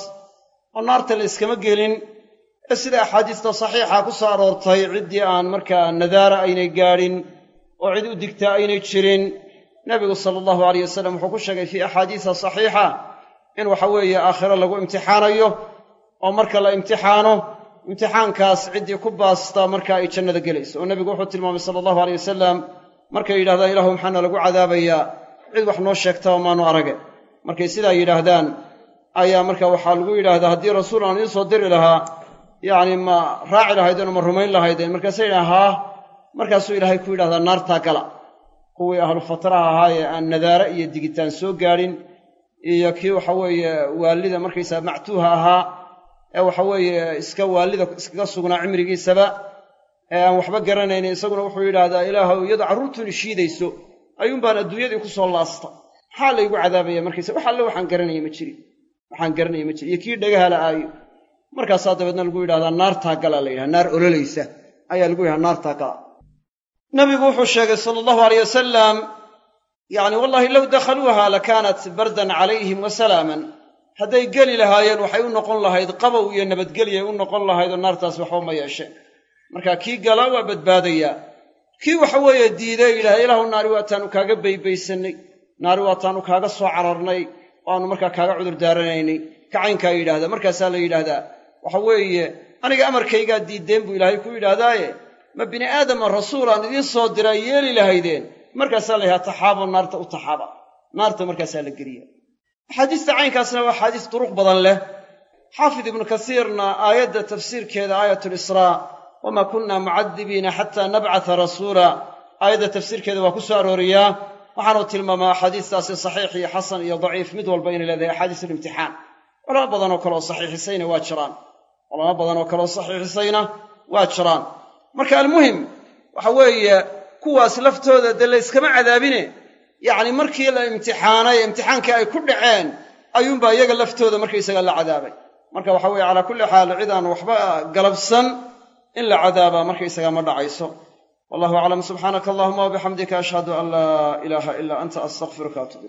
oo naarta la iskama gelin. Ee sida axaadiista saxiixa ku soo aroortay ciddii aan markaa nadaara aynay gaadhin oo cid u digtaa aynay jirin nebigu sala allahu alayh wasalam wuxuu ku sheegay fii axaadiisa saxiixa in waxa weeye aakhiro lagu imtixaanayo oo marka la imtixaano imtixaankaas ciddii ku baasta marka ay jannada gelayso. Oo nebigu wuxuu tilmaamay sala allahu aleyh wasalam markay yidhahdaan ilaahu maxaana lagu cadaabayaa cid wax noo sheegtaba maanu arage markay sidaa yidhaahdaan ayaa marka waxaa lagu yidhaahdaa haddii rasuul aan idiin soo diri lahaa yacni ma raaci lahaydeen oo ma rumayn lahaydeen. Markaasay yidhahan haa. Markaasuu ilaahay ku yidhahdaa naartaa gala kuwii ahlu fatraha ahaa ee aan nadaare iyo digitaan soo gaadhin iyo kii waxa weeye waalida markaysaa mactuuha ahaa ee waxa weeye iska waalida iskaga sugnaa cimrigiisaba ee aan waxba garanaynin isaguna wuxuu yidhaahdaa ilaahow iyadoo carruurtuuni shiidayso ayuunbaan adduunyadii ku soo laasta. Maxaa laygu cadaabaya markaysa wax alle waxaan garanaya ma jirin. Waxaan garanaya ma jirin. Iyo kii dhagaha la aayo. Markaasaa dabeedna lagu yidhahdaa naartaa gala la yidhaha. Naar ololaysa ayaa lagu yidhaha naartaa gala nabigu wuxuu sheegay sala allahu aleyh wasalam yacni wallahi low dakhaluuha lakaanat bardan calayhim wa salaaman. Hadday geli lahaayeen waxay u noqon lahayd qabow iyo nabadgelyay u noqon lahayd oo naartaas waxba ma yeesheen marka kii gala waa badbaadayaa kii waxa weeye diiday yidhaha ilaahu naari waataanu kaaga baybaysannay naari waataanu kaaga soo cararnay oo aanu markaa kaaga cudur daaranaynay. Kacaynkaa yidhaahda markaasaa la yidhaahdaa waxa weeye aniga amarkaygaa diiddeen buu ilaahay ku yidhaahdaaye ma bini aadama rasuul aan idiin soo diraa yeeli lahaydeen? Markaasaa la yidhaha taxaabo naarta u taxaaba. Naarta markaasaa la geliya axaadiista caynkaasna waa axaadiis duruq badan leh. Xaafid ibnu kasiirna aayadda tafsiirkeeda aayatulisraa wamaa kunna mucadibiina xataa nabcata rasuula. Aayadda tafsiirkeeda waa ku soo arooriyaa waxaanu tilmaamaa axaadiistaasi saxiix iyo xasan iyo daciif. Mid walba inay leedahay axaadiisulimtixaan culamo badanoo kaleoo saxiixisayna waa jiraan. Culamo badanoo kaleoo saxiixisayna waa jiraan marka almuhim waxa weeye kuwaas laftooda dee layskama cadaabine. Yacni markii la imtixaanay imtixaankii ay ku dhaceen ayuunbaa iyaga laftooda markaysaga la cadaabay. Marka waxa weeye calaa kulli xaal cid aan waxba galabsan in la cadaabaa markaysaga ma dhacayso. Wallahu aclam subxaanaka allahuma wabixamdika ashhadu an laa ilaaha ilaa anta astaqfiruka atub